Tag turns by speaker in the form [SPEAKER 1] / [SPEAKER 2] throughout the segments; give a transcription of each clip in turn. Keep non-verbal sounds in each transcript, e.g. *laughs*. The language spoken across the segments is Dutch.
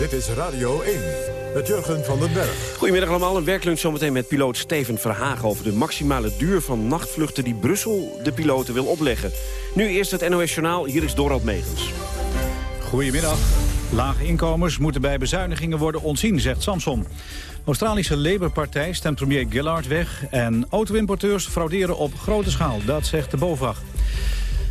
[SPEAKER 1] Dit is Radio 1 met Jurgen van den Berg.
[SPEAKER 2] Goedemiddag allemaal. Een werklunch zometeen met piloot Steven Verhagen... over de maximale duur van nachtvluchten die Brussel de piloten wil opleggen. Nu eerst het NOS Journaal. Hier is Dorald Megens.
[SPEAKER 3] Goedemiddag. Lage inkomens moeten bij bezuinigingen worden ontzien, zegt Samson. Australische Labour-partij stemt premier Gillard weg... en auto-importeurs frauderen op grote schaal, dat zegt de BOVAG.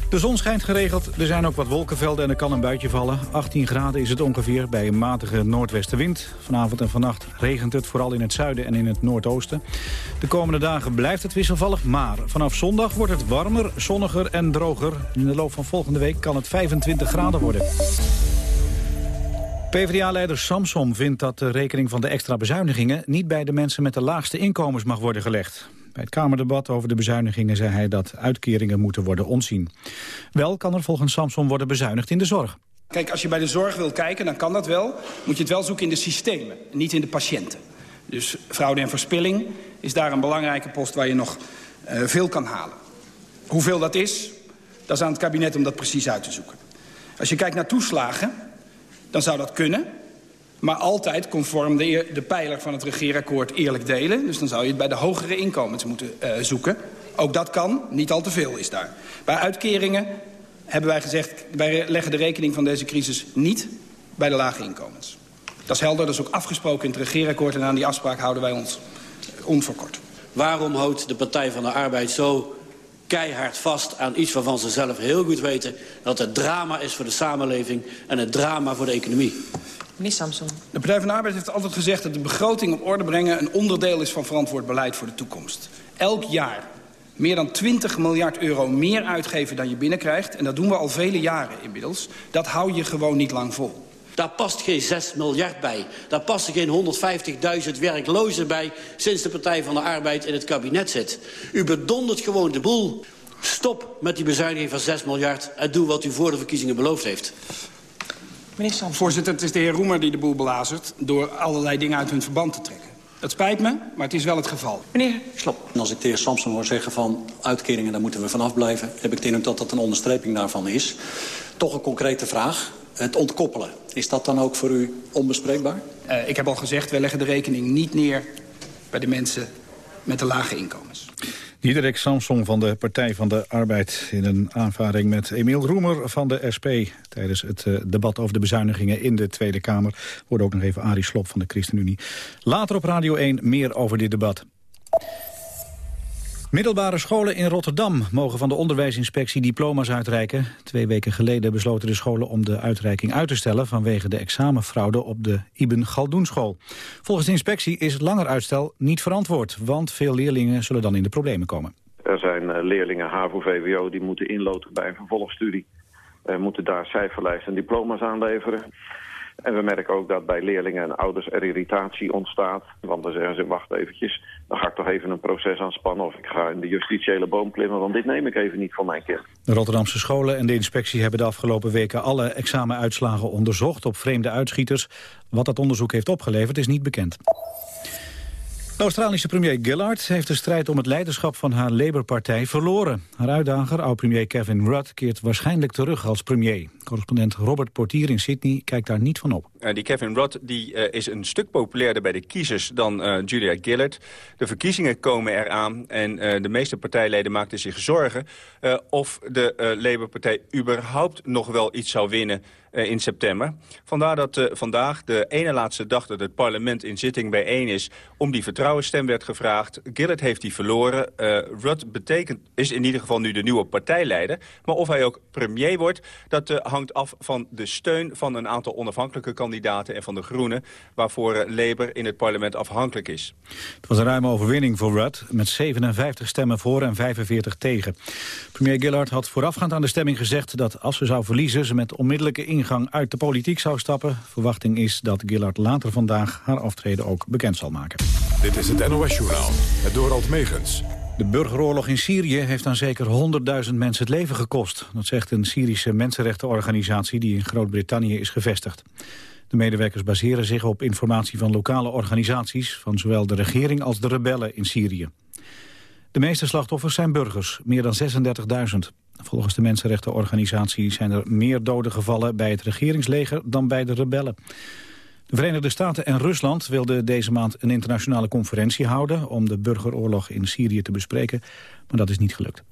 [SPEAKER 3] De zon schijnt geregeld, er zijn ook wat wolkenvelden en er kan een buitje vallen. 18 graden is het ongeveer bij een matige noordwestenwind. Vanavond en vannacht regent het, vooral in het zuiden en in het noordoosten. De komende dagen blijft het wisselvallig, maar vanaf zondag wordt het warmer, zonniger en droger. In de loop van volgende week kan het 25 graden worden. PvdA-leider Samsom vindt dat de rekening van de extra bezuinigingen... niet bij de mensen met de laagste inkomens mag worden gelegd. Bij het Kamerdebat over de bezuinigingen zei hij dat uitkeringen moeten worden ontzien. Wel kan er volgens Samsom worden bezuinigd in de zorg.
[SPEAKER 4] Kijk, als je bij de zorg wilt kijken, dan kan dat wel. Moet je het wel zoeken in de systemen, niet in de patiënten. Dus fraude en verspilling is daar een belangrijke post waar je nog uh, veel kan halen. Hoeveel dat is, dat is aan het kabinet om dat precies uit te zoeken. Als je kijkt naar toeslagen, dan zou dat kunnen. Maar altijd conform de, de pijler van het regeerakkoord eerlijk delen. Dus dan zou je het bij de hogere inkomens moeten uh, zoeken. Ook dat kan, niet al te veel is daar. Bij uitkeringen hebben wij gezegd... wij leggen de rekening van deze crisis niet bij de lage inkomens. Dat is helder, dat is ook afgesproken in het regeerakkoord... en aan die afspraak houden wij ons onverkort.
[SPEAKER 5] Waarom houdt de Partij van de Arbeid zo keihard vast aan iets waarvan ze zelf heel goed weten... dat het drama is voor de samenleving en het drama voor de economie?
[SPEAKER 4] Meneer Samson. De Partij van de Arbeid heeft altijd gezegd dat de begroting op orde brengen... een onderdeel is van verantwoord beleid voor de toekomst. Elk jaar meer dan 20 miljard euro meer uitgeven dan je binnenkrijgt... en dat doen we al vele jaren inmiddels. Dat hou je gewoon niet lang vol.
[SPEAKER 5] Daar past geen 6 miljard bij. Daar passen geen 150.000 werklozen bij... sinds de Partij van de Arbeid in het kabinet zit. U bedondert gewoon de boel. Stop met die bezuiniging van 6 miljard... en doe wat u voor de verkiezingen beloofd heeft.
[SPEAKER 4] Meneer. Voorzitter, het is de heer Roemer die de boel belazert... door allerlei dingen uit hun verband te trekken. Dat spijt me, maar het is wel het geval.
[SPEAKER 6] Meneer Slop. En als ik de heer Samson hoor zeggen van uitkeringen... daar moeten we vanaf blijven, heb ik de indruk dat dat een onderstreping daarvan is. Toch een concrete vraag. Het ontkoppelen, is dat dan ook voor u onbespreekbaar?
[SPEAKER 4] Uh, ik heb al gezegd, wij leggen de rekening niet neer... bij de mensen met de lage inkomens.
[SPEAKER 3] Diederik Samson van de Partij van de Arbeid... in een aanvaring met Emiel Roemer van de SP... tijdens het uh, debat over de bezuinigingen in de Tweede Kamer. Wordt ook nog even Arie Slop van de ChristenUnie. Later op Radio 1 meer over dit debat. Middelbare scholen in Rotterdam mogen van de onderwijsinspectie diploma's uitreiken. Twee weken geleden besloten de scholen om de uitreiking uit te stellen... vanwege de examenfraude op de Ibn Galdoenschool. Volgens de inspectie is het langer uitstel niet verantwoord... want veel leerlingen zullen dan in de problemen komen.
[SPEAKER 7] Er zijn eh, leerlingen HAVO-VWO die moeten inloten bij een vervolgstudie. Uh, moeten daar cijferlijsten en diploma's aanleveren. En we merken ook dat bij leerlingen en ouders er irritatie ontstaat. Want dan zeggen ze, wacht eventjes, dan ga ik toch even een proces aanspannen... of ik ga in de justitiële boom klimmen, want dit neem ik even niet van mijn kind.
[SPEAKER 3] De Rotterdamse scholen en de inspectie hebben de afgelopen weken... alle examenuitslagen onderzocht op vreemde uitschieters. Wat dat onderzoek heeft opgeleverd is niet bekend. De Australische premier Gillard heeft de strijd om het leiderschap van haar Labour-partij verloren. Haar uitdager, oud-premier Kevin Rudd, keert waarschijnlijk terug als premier. Correspondent Robert Portier in Sydney kijkt daar niet van op.
[SPEAKER 8] Uh, die Kevin Rudd die, uh, is een stuk populairder bij de kiezers dan uh, Julia Gillard. De verkiezingen komen eraan en de meeste partijleden maakten zich zorgen... of de Labour-partij überhaupt nog wel iets zou winnen in september. Vandaar dat uh, vandaag de ene laatste dag dat het parlement in zitting bijeen is... om die vertrouwensstem werd gevraagd. Gillett heeft die verloren. Uh, Rudd betekent, is in ieder geval nu de nieuwe partijleider. Maar of hij ook premier wordt, dat hangt af van de steun... van een aantal onafhankelijke kandidaten en van de Groenen... waarvoor Labour in het parlement afhankelijk is.
[SPEAKER 3] Het was een ruime overwinning voor Rudd... met 57 stemmen voor en 45 tegen. Premier Gillard had voorafgaand aan de stemming gezegd... dat als ze zou verliezen ze met onmiddellijke ingang uit de politiek zou stappen. Verwachting is dat Gillard later vandaag haar aftreden ook bekend zal maken.
[SPEAKER 1] Dit is het NOS-journaal, het Dorald Megens.
[SPEAKER 3] De burgeroorlog in Syrië heeft aan zeker 100.000 mensen het leven gekost. Dat zegt een Syrische mensenrechtenorganisatie die in Groot-Brittannië is gevestigd. De medewerkers baseren zich op informatie van lokale organisaties... van zowel de regering als de rebellen in Syrië. De meeste slachtoffers zijn burgers, meer dan 36.000. Volgens de mensenrechtenorganisatie zijn er meer doden gevallen bij het regeringsleger dan bij de rebellen. De Verenigde Staten en Rusland wilden deze maand een internationale conferentie houden... om de burgeroorlog in Syrië te bespreken, maar dat is niet gelukt.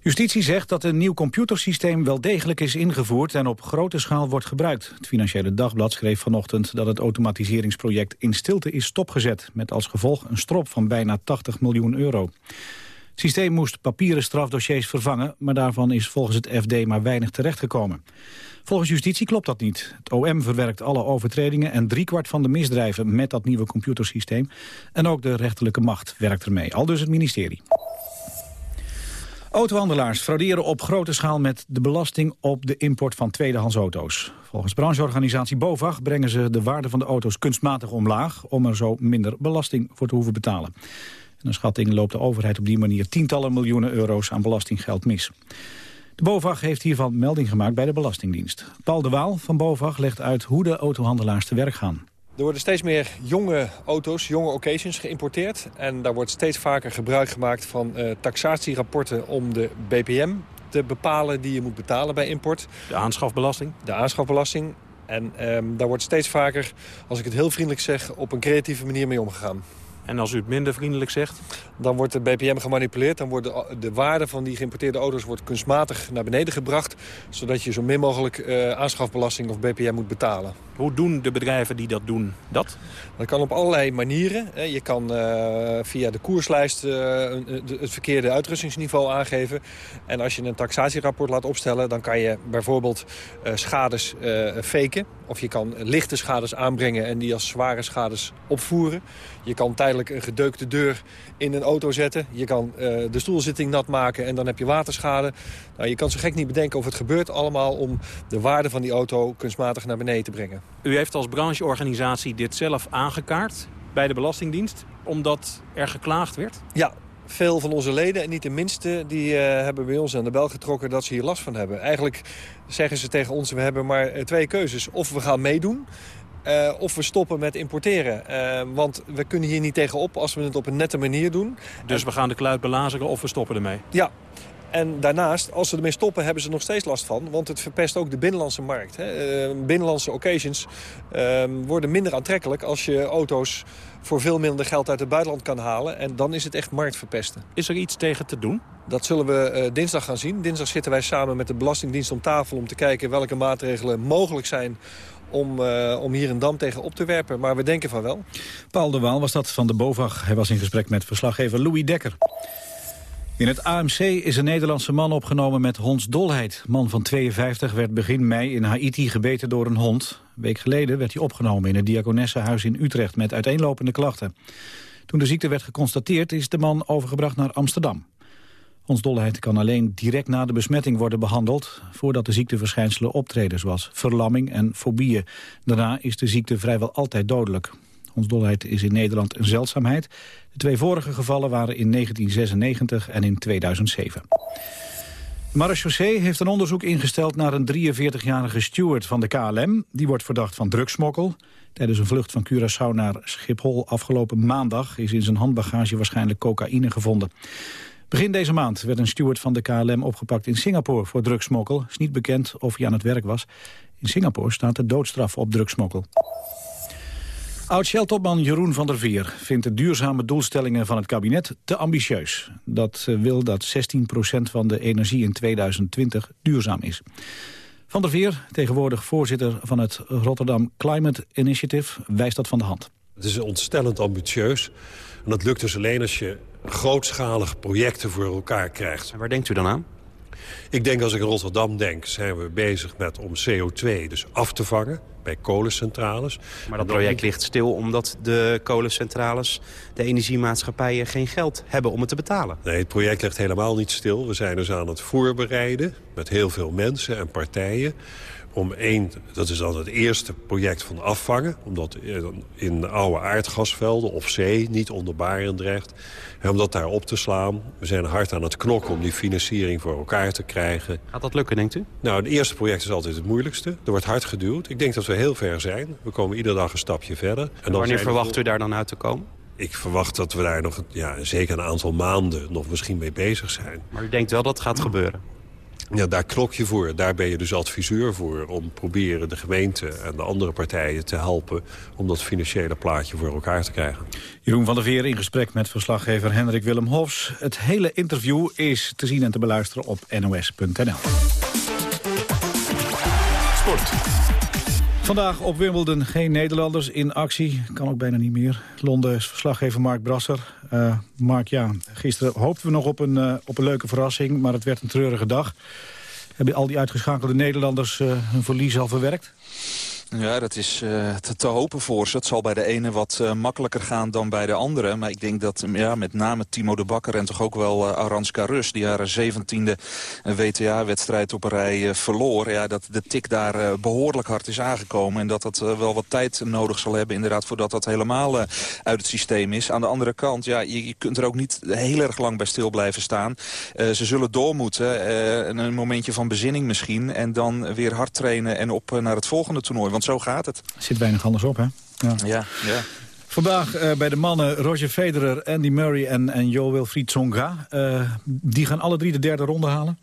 [SPEAKER 3] Justitie zegt dat een nieuw computersysteem wel degelijk is ingevoerd en op grote schaal wordt gebruikt. Het Financiële Dagblad schreef vanochtend dat het automatiseringsproject in stilte is stopgezet, met als gevolg een strop van bijna 80 miljoen euro. Systeem moest papieren strafdossiers vervangen, maar daarvan is volgens het FD maar weinig terechtgekomen. Volgens justitie klopt dat niet. Het OM verwerkt alle overtredingen en driekwart van de misdrijven met dat nieuwe computersysteem. En ook de rechterlijke macht werkt ermee, al dus het ministerie. Autohandelaars frauderen op grote schaal met de belasting op de import van tweedehands auto's. Volgens brancheorganisatie BOVAG brengen ze de waarde van de auto's kunstmatig omlaag... om er zo minder belasting voor te hoeven betalen. En een schatting loopt de overheid op die manier tientallen miljoenen euro's aan belastinggeld mis. De BOVAG heeft hiervan melding gemaakt bij de Belastingdienst. Paul de Waal van BOVAG legt uit hoe de autohandelaars te werk gaan.
[SPEAKER 9] Er worden steeds meer jonge auto's, jonge occasions geïmporteerd. En daar wordt steeds vaker gebruik gemaakt van uh, taxatierapporten om de BPM te bepalen die je moet betalen bij import.
[SPEAKER 2] De aanschafbelasting?
[SPEAKER 9] De aanschafbelasting. En um, daar wordt steeds vaker, als ik het heel vriendelijk zeg, op een creatieve manier mee omgegaan.
[SPEAKER 2] En als u het minder vriendelijk zegt?
[SPEAKER 9] Dan wordt de BPM gemanipuleerd. Dan wordt de, de waarde van die geïmporteerde auto's wordt kunstmatig naar beneden gebracht. Zodat je zo min mogelijk uh, aanschafbelasting of BPM moet betalen.
[SPEAKER 2] Hoe doen de bedrijven die dat doen dat?
[SPEAKER 9] Dat kan op allerlei manieren. Je kan uh, via de koerslijst uh, het verkeerde uitrustingsniveau aangeven. En als je een taxatierapport laat opstellen... dan kan je bijvoorbeeld schades faken. Of je kan lichte schades aanbrengen en die als zware schades opvoeren. Je kan tijdelijk een gedeukte deur in een auto zetten. Je kan de stoelzitting nat maken en dan heb je waterschade. Nou, je kan zo gek niet bedenken of het gebeurt allemaal... om de waarde van die auto kunstmatig naar beneden te brengen.
[SPEAKER 2] U heeft als brancheorganisatie dit zelf aangekaart bij de Belastingdienst... omdat er geklaagd werd?
[SPEAKER 9] Ja, veel van onze leden, en niet de minste, die uh, hebben bij ons aan de bel getrokken dat ze hier last van hebben. Eigenlijk zeggen ze tegen ons, we hebben maar uh, twee keuzes. Of we gaan meedoen, uh, of we stoppen met importeren. want we kunnen hier niet tegenop als we het op een nette manier doen.
[SPEAKER 2] Dus we gaan de kluit belazeren of we stoppen ermee?
[SPEAKER 9] Ja, en daarnaast, als ze ermee stoppen, hebben ze nog steeds last van. Want het verpest ook de binnenlandse markt. Hè. Uh, binnenlandse occasions uh, worden minder aantrekkelijk als je auto's voor veel minder geld uit het buitenland kan halen. En dan is het echt marktverpesten.
[SPEAKER 2] Is er iets tegen te doen?
[SPEAKER 9] Dat zullen we uh, dinsdag gaan zien. Dinsdag zitten wij samen met de Belastingdienst om tafel om te kijken welke maatregelen mogelijk zijn om, uh, om hier een dam tegen op te werpen. Maar we denken van wel.
[SPEAKER 3] Paul de Waal was dat van de BOVAG. Hij was in gesprek met verslaggever Louis Dekker. In het AMC is een Nederlandse man opgenomen met hondsdolheid. Man van 52 werd begin mei in Haiti gebeten door een hond. Een week geleden werd hij opgenomen in het Diakonessenhuis in Utrecht met uiteenlopende klachten. Toen de ziekte werd geconstateerd is de man overgebracht naar Amsterdam. Hondsdolheid kan alleen direct na de besmetting worden behandeld... voordat de ziekteverschijnselen optreden, zoals verlamming en fobieën. Daarna is de ziekte vrijwel altijd dodelijk. Hondsdolheid is in Nederland een zeldzaamheid. De twee vorige gevallen waren in 1996 en in 2007. De marechaussee heeft een onderzoek ingesteld naar een 43-jarige steward van de KLM. Die wordt verdacht van drugsmokkel. Tijdens een vlucht van Curaçao naar Schiphol afgelopen maandag... is in zijn handbagage waarschijnlijk cocaïne gevonden. Begin deze maand werd een steward van de KLM opgepakt in Singapore voor drugsmokkel. Is niet bekend of hij aan het werk was. In Singapore staat de doodstraf op drugsmokkel. Oud-Shell-topman Jeroen van der Veer vindt de duurzame doelstellingen van het kabinet te ambitieus. Dat eh, wil dat 16% van de energie in 2020 duurzaam is. Van der Veer, tegenwoordig voorzitter van het Rotterdam Climate Initiative, wijst dat van de hand.
[SPEAKER 10] Het is ontstellend ambitieus. En dat lukt dus alleen als je grootschalige projecten voor elkaar krijgt.
[SPEAKER 2] En waar denkt u dan aan?
[SPEAKER 10] Ik denk als ik in Rotterdam denk, zijn we bezig met om CO2 dus af te vangen bij kolencentrales.
[SPEAKER 2] Maar dat project ligt stil omdat de kolencentrales, de energiemaatschappijen geen geld hebben om het te betalen.
[SPEAKER 10] Nee, het project ligt helemaal niet stil. We zijn dus aan het voorbereiden met heel veel mensen en partijen om één, dat is dan het eerste project van afvangen... omdat in oude aardgasvelden of zee, niet onder Barendrecht... om dat daar op te slaan. We zijn hard aan het knokken om die financiering voor elkaar te krijgen.
[SPEAKER 2] Gaat dat lukken, denkt u?
[SPEAKER 10] Nou, het eerste project is altijd het moeilijkste. Er wordt hard geduwd. Ik denk dat we heel ver zijn. We komen iedere dag een stapje verder.
[SPEAKER 2] En wanneer verwacht u daar dan uit te komen?
[SPEAKER 10] Ik verwacht dat we daar nog ja, zeker een aantal maanden nog misschien mee bezig zijn.
[SPEAKER 2] Maar u denkt wel dat het gaat gebeuren?
[SPEAKER 10] Ja, daar klok je voor. Daar ben je dus adviseur voor. Om proberen de gemeente en de andere partijen te helpen... om dat financiële plaatje voor elkaar te krijgen.
[SPEAKER 3] Jeroen van der Veer in gesprek met verslaggever Hendrik Willem Hofs. Het hele interview is te zien en te beluisteren op nos.nl.
[SPEAKER 1] Sport.
[SPEAKER 3] Vandaag op Wimbledon geen Nederlanders in actie. Kan ook bijna niet meer. Londen is verslaggever Mark Brasser. Uh, Mark, ja, gisteren hoopten we nog op een, uh, op een leuke verrassing... maar het werd een treurige dag. Hebben al die uitgeschakelde Nederlanders uh, hun verlies al verwerkt?
[SPEAKER 11] Ja, dat is uh, te, hopen voor ze. Het zal bij de ene wat uh, makkelijker gaan dan bij de andere. Maar ik denk dat ja, met name Timo de Bakker en toch ook wel uh, Aranska Rus... die haar zeventiende WTA-wedstrijd op een rij verloor... Ja, dat de tik daar behoorlijk hard is aangekomen. En dat dat wel wat tijd nodig zal hebben inderdaad... voordat dat helemaal uit het systeem is. Aan de andere kant, ja, je, je, kunt er ook niet heel erg lang bij stil blijven staan. ze zullen door moeten. een momentje van bezinning misschien. En dan weer hard trainen en op naar het volgende toernooi want zo gaat het.
[SPEAKER 3] Er zit weinig anders op, hè?
[SPEAKER 11] Ja, ja. ja.
[SPEAKER 3] Vandaag uh, bij de mannen Roger Federer, Andy Murray en, en Jo Wilfried Tsonga. Uh, die gaan alle drie de derde ronde halen?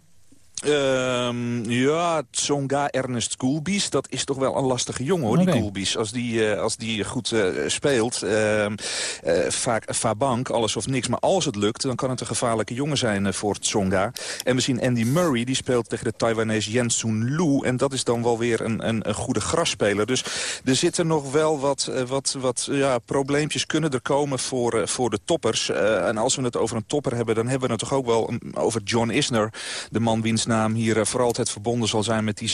[SPEAKER 11] Um, ja, Tsonga Ernest Koolbies, dat is toch wel een lastige jongen hoor, okay. die Koolbies. Als die, uh, als die goed uh, speelt, uh, vaak Fabank, alles of niks. Maar als het lukt, dan kan het een gevaarlijke jongen zijn voor Tsonga. En we zien Andy Murray, die speelt tegen de Taiwanese Jensun Lu. En dat is dan wel weer een, een, een goede grasspeler. Dus er zitten nog wel wat, wat, wat ja, probleempjes kunnen er komen voor, voor de toppers. en als we het over een topper hebben, dan hebben we het toch ook wel over John Isner. De man wiens naam hier uh, voor altijd verbonden zal zijn met die 70-68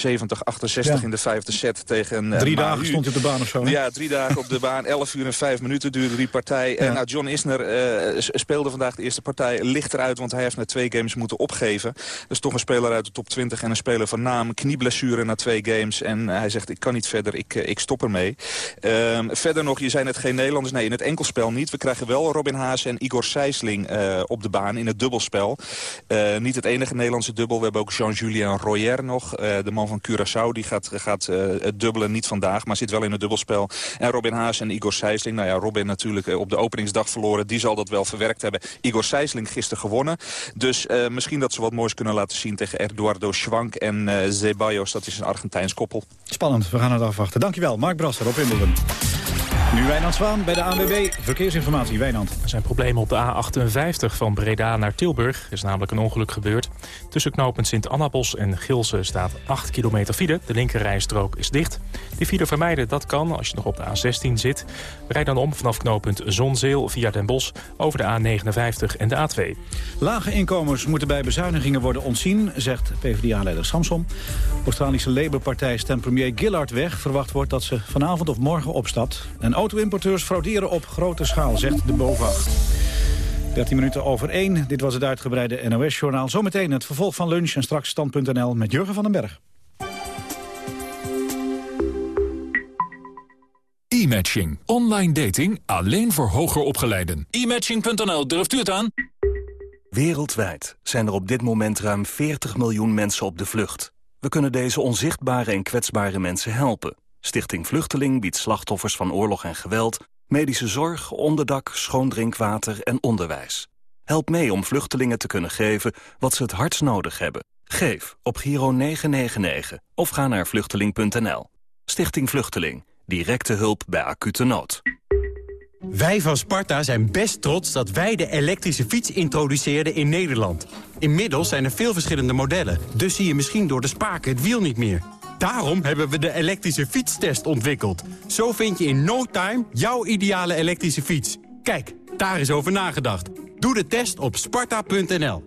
[SPEAKER 11] ja. in de vijfde set tegen uh,
[SPEAKER 3] Drie
[SPEAKER 11] Mahu.
[SPEAKER 3] dagen stond hij op de baan of zo, hè?
[SPEAKER 11] Ja, drie dagen op de baan. *laughs* 11 uur en 5 minuten duurde die partij. Ja. nou, John Isner uh, speelde vandaag de eerste partij lichter uit... want hij heeft na twee games moeten opgeven. Dus toch een speler uit de top 20 en een speler van naam. Knieblessure na twee games. En hij zegt, ik kan niet verder, ik, ik stop ermee. Ehm, verder nog, je zijn het geen Nederlanders. Nee, in het enkelspel niet. We krijgen wel Robin Haas en Igor Sijsling op de baan in het dubbelspel. niet het enige Nederlandse dubbel. We hebben ook Jean-Julien Royer nog. Uh, de man van Curaçao. Die gaat, gaat uh, het dubbelen niet vandaag. Maar zit wel in het dubbelspel. En Robin Haas en Igor Sijsling. Nou ja, Robin natuurlijk uh, op de openingsdag verloren. Die zal dat wel verwerkt hebben. Igor Sijsling gisteren gewonnen. Dus misschien dat ze wat moois kunnen laten zien tegen Eduardo Schwank en Zeballos. Dat is een Argentijns koppel.
[SPEAKER 3] Spannend. We gaan het afwachten. Dankjewel. Mark Brasser op Wimbledon. Nu Wijnand Zwaan bij de ANWB. Verkeersinformatie, Wijnand.
[SPEAKER 12] Er zijn problemen op de A58 van Breda naar Tilburg. Er is namelijk een ongeluk gebeurd. Tussen knooppunt Sint-Annabos en Gilsen staat 8 kilometer file. De linkerrijstrook is dicht. Die file vermijden, dat kan als je nog op de A16 zit. Rijd dan om vanaf knooppunt Zonzeel via Den Bosch over de A59 en de A2.
[SPEAKER 3] Lage inkomens moeten bij bezuinigingen worden ontzien, zegt PvdA-leider Samson. Australische Labour-partij stemt premier Gillard weg. Verwacht wordt dat ze vanavond of morgen opstapt. En auto-importeurs frauderen op grote schaal, zegt de BOVAG. 13 minuten over 1. Dit was het uitgebreide NOS-journaal. Zometeen het vervolg van lunch en straks stand.nl met Jurgen van den Berg.
[SPEAKER 13] E-matching. Online dating alleen voor hoger opgeleiden.
[SPEAKER 14] E-matching.nl, durft u het aan?
[SPEAKER 15] Wereldwijd zijn er op dit moment ruim 40 miljoen mensen op de vlucht. We kunnen deze onzichtbare en kwetsbare mensen helpen. Stichting Vluchteling biedt slachtoffers van oorlog en geweld... medische zorg, onderdak, schoon drinkwater en onderwijs. Help mee om vluchtelingen te kunnen geven wat ze het hardst nodig hebben. Geef op Giro 999 of ga naar vluchteling.nl. Stichting Vluchteling. Directe hulp bij acute nood.
[SPEAKER 16] Wij van Sparta zijn best trots dat wij de elektrische fiets introduceerden in Nederland. Inmiddels zijn er veel verschillende modellen, dus zie je misschien door de spaken het wiel niet meer. Daarom hebben we de elektrische fietstest ontwikkeld. Zo vind je in no time jouw ideale elektrische fiets. Kijk, daar is over nagedacht. Doe de test op sparta.nl.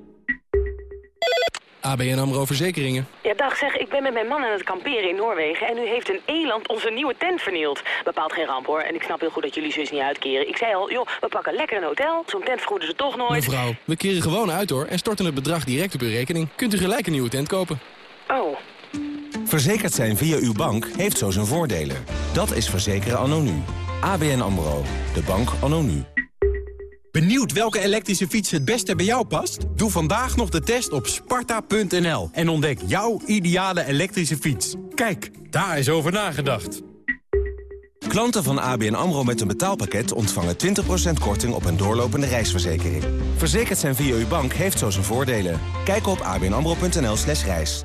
[SPEAKER 17] ABN AMRO Verzekeringen.
[SPEAKER 18] Ja, dag zeg, ik ben met mijn man aan het kamperen in Noorwegen... en nu heeft een eland onze nieuwe tent vernield. Bepaalt geen ramp, hoor. En ik snap heel goed dat jullie zus niet uitkeren. Ik zei al, joh, we pakken lekker een hotel. Zo'n tent vergoeden ze toch nooit.
[SPEAKER 17] Mevrouw, we keren gewoon uit, hoor. En storten het bedrag direct op uw rekening. Kunt u gelijk een nieuwe tent kopen.
[SPEAKER 18] Oh.
[SPEAKER 19] Verzekerd zijn via uw bank heeft zo zijn voordelen. Dat is verzekeren anno nu. ABN AMRO. De bank anno nu.
[SPEAKER 16] Benieuwd welke elektrische fiets het beste bij jou past? Doe vandaag nog de test op sparta.nl en ontdek jouw ideale elektrische fiets. Kijk, daar is over nagedacht.
[SPEAKER 19] Klanten van ABN AMRO met een betaalpakket ontvangen 20% korting op een doorlopende reisverzekering. Verzekerd zijn via uw bank heeft zo zijn voordelen. Kijk op abnamro.nl slash reis.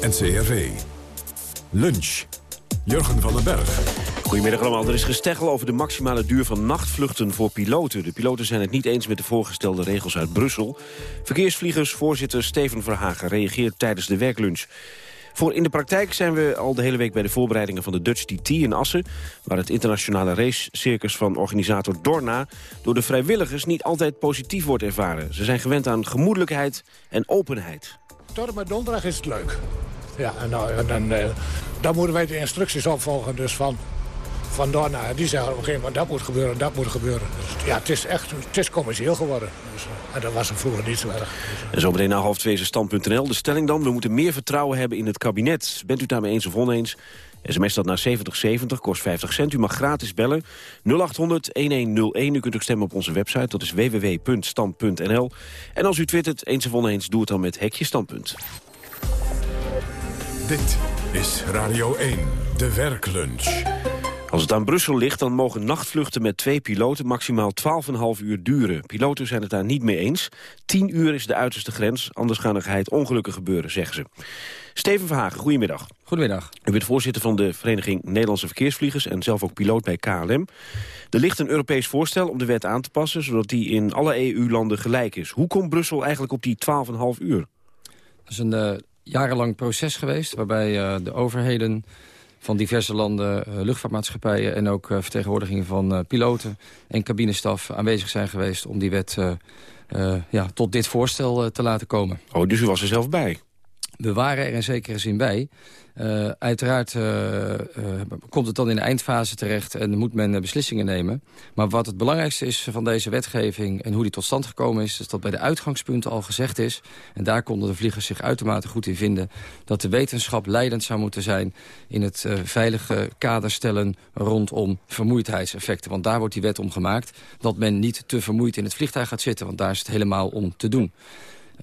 [SPEAKER 1] NCRV. Lunch. Jurgen van den Berg.
[SPEAKER 2] Goedemiddag allemaal. Er is gesteggel over de maximale duur van nachtvluchten voor piloten. De piloten zijn het niet eens met de voorgestelde regels uit Brussel. Verkeersvliegersvoorzitter Steven Verhagen reageert tijdens de werklunch. Voor in de praktijk zijn we al de hele week bij de voorbereidingen van de Dutch TT in Assen... waar het internationale racecircus van organisator Dorna... door de vrijwilligers niet altijd positief wordt ervaren. Ze zijn gewend aan gemoedelijkheid en openheid.
[SPEAKER 20] Tot donderdag is het leuk. Ja, en nou, dan, eh, dan moeten wij de instructies opvolgen dus van, van Dorna. Die zeggen op een gegeven moment dat moet gebeuren, dat moet gebeuren. Dus, ja, het is echt het is commercieel geworden. Dus, eh, en dat was hem vroeger niet zo erg.
[SPEAKER 2] En zometeen na half twee is stand.nl. De stelling dan, we moeten meer vertrouwen hebben in het kabinet. Bent u daarmee eens of oneens? SMS dat naar 7070, kost 50 cent. U mag gratis bellen. 0800-1101. U kunt ook stemmen op onze website. Dat is www.stand.nl. En als u twittert eens of oneens, doe het dan met hekje standpunt.
[SPEAKER 1] Dit is Radio 1, de werklunch.
[SPEAKER 2] Als het aan Brussel ligt, dan mogen nachtvluchten met twee piloten maximaal 12,5 uur duren. Piloten zijn het daar niet mee eens. 10 uur is de uiterste grens, anders gaan er geheid ongelukken gebeuren, zeggen ze. Steven Verhagen, goedemiddag.
[SPEAKER 21] Goedemiddag.
[SPEAKER 2] U bent voorzitter van de Vereniging Nederlandse Verkeersvliegers... en zelf ook piloot bij KLM. Er ligt een Europees voorstel om de wet aan te passen... zodat die in alle EU-landen gelijk is. Hoe komt Brussel eigenlijk op die 12,5 uur?
[SPEAKER 21] Dat is een uh, jarenlang proces geweest... waarbij uh, de overheden van diverse landen, uh, luchtvaartmaatschappijen... en ook vertegenwoordigingen van piloten en cabinestaf aanwezig zijn geweest... om die wet ja, tot dit voorstel te laten komen.
[SPEAKER 2] Oh, dus u was er zelf bij?
[SPEAKER 21] We waren er in zekere zin bij. Uh, uiteraard uh, uh, komt het dan in de eindfase terecht en moet men beslissingen nemen. Maar wat het belangrijkste is van deze wetgeving en hoe die tot stand gekomen is... is dat bij de uitgangspunten al gezegd is... en daar konden de vliegers zich uitermate goed in vinden... dat de wetenschap leidend zou moeten zijn in het veilige kader stellen... rondom vermoeidheidseffecten. Want daar wordt die wet om gemaakt. Dat men niet te vermoeid in het vliegtuig gaat zitten, want daar is het helemaal om te doen.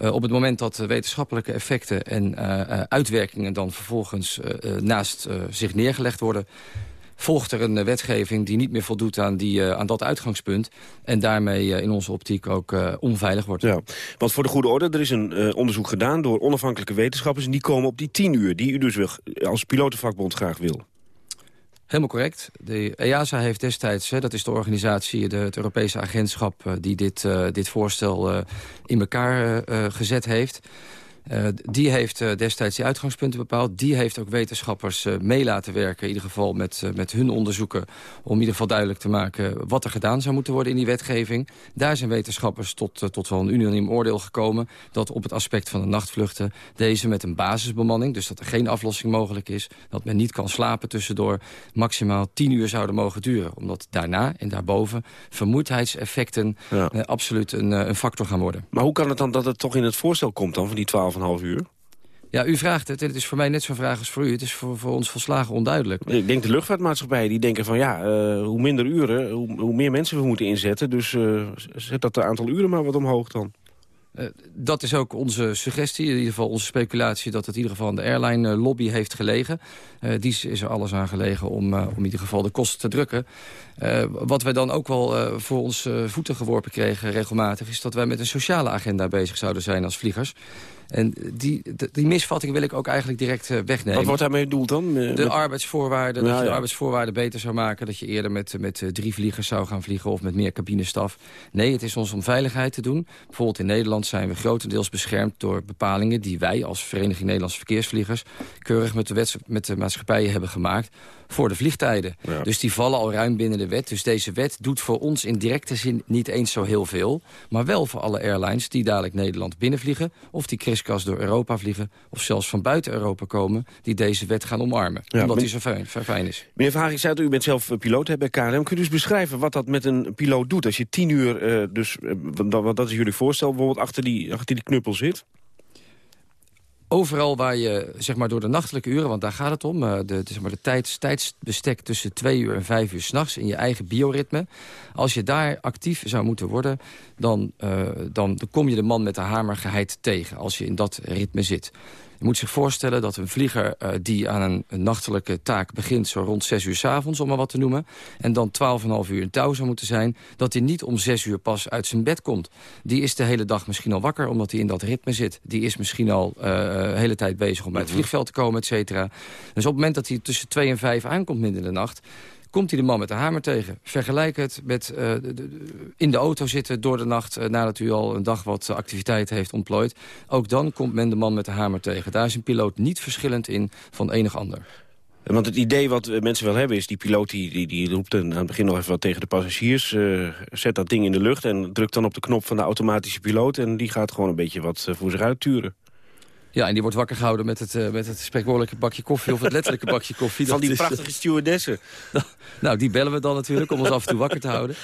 [SPEAKER 21] Uh, op het moment dat wetenschappelijke effecten en uh, uitwerkingen dan vervolgens naast zich neergelegd worden volgt er een wetgeving die niet meer voldoet aan, die, aan dat uitgangspunt... en daarmee in onze optiek ook onveilig wordt.
[SPEAKER 2] Ja, want voor de goede orde, er is een onderzoek gedaan door onafhankelijke wetenschappers... en die komen op die tien uur, die u dus als pilotenvakbond graag wil.
[SPEAKER 21] Helemaal correct. De EASA heeft destijds, hè, dat is de organisatie, de, het Europese agentschap... Uh, die dit, uh, dit voorstel uh, in elkaar gezet heeft... Uh, die heeft uh, destijds die uitgangspunten bepaald. Die heeft ook wetenschappers uh, mee laten werken, in ieder geval met, met hun onderzoeken... om in ieder geval duidelijk te maken wat er gedaan zou moeten worden in die wetgeving. Daar zijn wetenschappers tot, tot wel een unaniem oordeel gekomen... dat op het aspect van de nachtvluchten deze met een basisbemanning... dus dat er geen aflossing mogelijk is, dat men niet kan slapen tussendoor... maximaal tien uur zouden mogen duren. Omdat daarna en daarboven vermoeidheidseffecten ja. absoluut een, een factor gaan worden.
[SPEAKER 2] Maar hoe kan het dan dat het toch in het voorstel komt dan van die 12 half uur?
[SPEAKER 21] Ja, u vraagt het. Het is voor mij net zo'n vraag als voor u. Het is voor, voor ons volslagen onduidelijk.
[SPEAKER 2] Ik denk de luchtvaartmaatschappijen die denken van ja, uh, hoe minder uren, hoe, hoe, meer mensen we moeten inzetten. Dus uh, zet dat aantal uren maar wat omhoog dan.
[SPEAKER 21] Uh, dat is ook onze suggestie, in ieder geval onze speculatie... dat het in ieder geval aan de airline-lobby heeft gelegen. Uh, die is er alles aan gelegen om, uh, om in ieder geval de kosten te drukken. wat wij dan ook wel voor ons voeten geworpen kregen regelmatig... is dat wij met een sociale agenda bezig zouden zijn als vliegers. En die, die misvatting wil ik ook eigenlijk direct wegnemen.
[SPEAKER 2] Wat wordt daarmee bedoeld dan?
[SPEAKER 21] De met... arbeidsvoorwaarden, dat je de ja. arbeidsvoorwaarden beter zou maken. Dat je eerder met, met drie vliegers zou gaan vliegen of met meer cabinestaf. Nee, het is ons om veiligheid te doen. Bijvoorbeeld in Nederland zijn we grotendeels beschermd door bepalingen... die wij als Vereniging Nederlandse Verkeersvliegers... keurig met de, wets, met de maatschappijen hebben gemaakt voor de vliegtijden. Ja. Dus die vallen al ruim binnen de wet. Dus deze wet doet voor ons in directe zin niet eens zo heel veel. Maar wel voor alle airlines die dadelijk Nederland binnenvliegen... of die kriskras door Europa vliegen... of zelfs van buiten Europa komen die deze wet gaan omarmen. omdat die zo fijn, fijn is.
[SPEAKER 2] Meneer Verhagen, zei u bent zelf piloot hè, bij KLM. Kunt u eens beschrijven wat dat met een piloot doet? Als je tien uur, uh, dus, wat dat is jullie voorstel, bijvoorbeeld achter die, achter die knuppel zit?
[SPEAKER 21] Overal waar je zeg maar, door de nachtelijke uren, want daar gaat het om... de, de, zeg maar, de tijds, tijdsbestek tussen twee uur en vijf uur s'nachts... in je eigen bioritme. Als je daar actief zou moeten worden... Dan, uh, dan kom je de man met de hamer geheid tegen als je in dat ritme zit. Je moet zich voorstellen dat een vlieger uh, die aan een, een, nachtelijke taak begint... zo rond 6 uur s avonds, om maar wat te noemen... en dan 12,5 uur in touw zou moeten zijn... dat hij niet om 6 uur pas uit zijn bed komt. Die is de hele dag misschien al wakker, omdat hij in dat ritme zit. Die is misschien al uh, de hele tijd bezig om bij het mhm. vliegveld te komen, et cetera. Dus op het moment dat hij tussen 2 en 5 aankomt midden in de nacht komt hij de man met de hamer tegen. Vergelijk het met de, in de auto zitten door de nacht... Uh, nadat u al een dag wat activiteit heeft ontplooid. Ook dan komt men de man met de hamer tegen. Daar is een piloot niet verschillend in van enig ander.
[SPEAKER 2] Want het idee wat mensen wel hebben is... die piloot die, die, die roept aan het begin nog even wat tegen de passagiers... Zet dat ding in de lucht en drukt dan op de knop van de automatische piloot... en die gaat gewoon een beetje wat voor zich uitturen.
[SPEAKER 21] Ja, en die wordt wakker gehouden met het, uh, met het spreekwoordelijke bakje koffie... of het letterlijke *laughs* bakje koffie.
[SPEAKER 2] Van die prachtige stewardessen. *laughs*
[SPEAKER 21] nou, die bellen we dan natuurlijk om ons af en toe wakker te houden.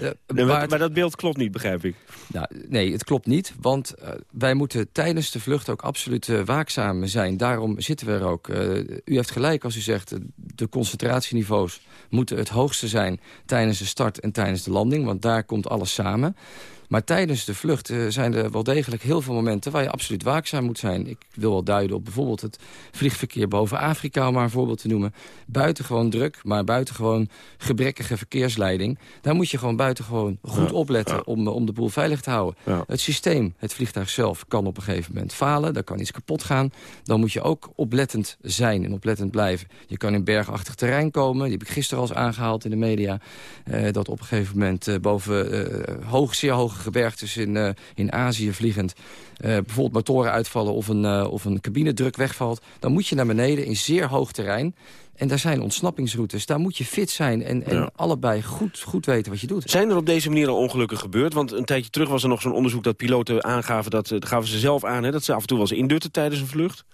[SPEAKER 2] Uh, nee, maar, maar, dat beeld klopt niet, begrijp ik.
[SPEAKER 21] Nou, nee, het klopt niet, want uh, wij moeten tijdens de vlucht ook absoluut waakzaam zijn. Daarom zitten we er ook. u heeft gelijk als u zegt, de concentratieniveaus moeten het hoogste zijn... tijdens de start en tijdens de landing, want daar komt alles samen... Maar tijdens de vlucht uh, zijn er wel degelijk heel veel momenten... waar je absoluut waakzaam moet zijn. Ik wil wel duiden op bijvoorbeeld het vliegverkeer boven Afrika... om maar een voorbeeld te noemen. Buitengewoon druk, maar buitengewoon gebrekkige verkeersleiding. Daar moet je gewoon buitengewoon goed opletten... Om, eh, om de boel veilig te houden. Het systeem, het vliegtuig zelf, kan op een gegeven moment falen. Daar kan iets kapot gaan. Dan moet je ook oplettend zijn en oplettend blijven. Je kan in bergachtig terrein komen. Die heb ik gisteren al eens aangehaald in de media. Uh, dat op een gegeven moment boven hoog, zeer hoge gebergtes in, uh, in Azië vliegend... Uh, bijvoorbeeld motoren uitvallen of een, uh, of een cabinedruk wegvalt... dan moet je naar beneden in zeer hoog terrein... En daar zijn ontsnappingsroutes. Daar moet je fit zijn en, en allebei goed, goed weten wat je doet.
[SPEAKER 2] Zijn er op deze manier al ongelukken gebeurd? Want een tijdje terug was er nog zo'n onderzoek dat piloten aangaven... dat, dat gaven ze zelf aan, hè, dat ze af en toe wel eens indutten tijdens een vlucht.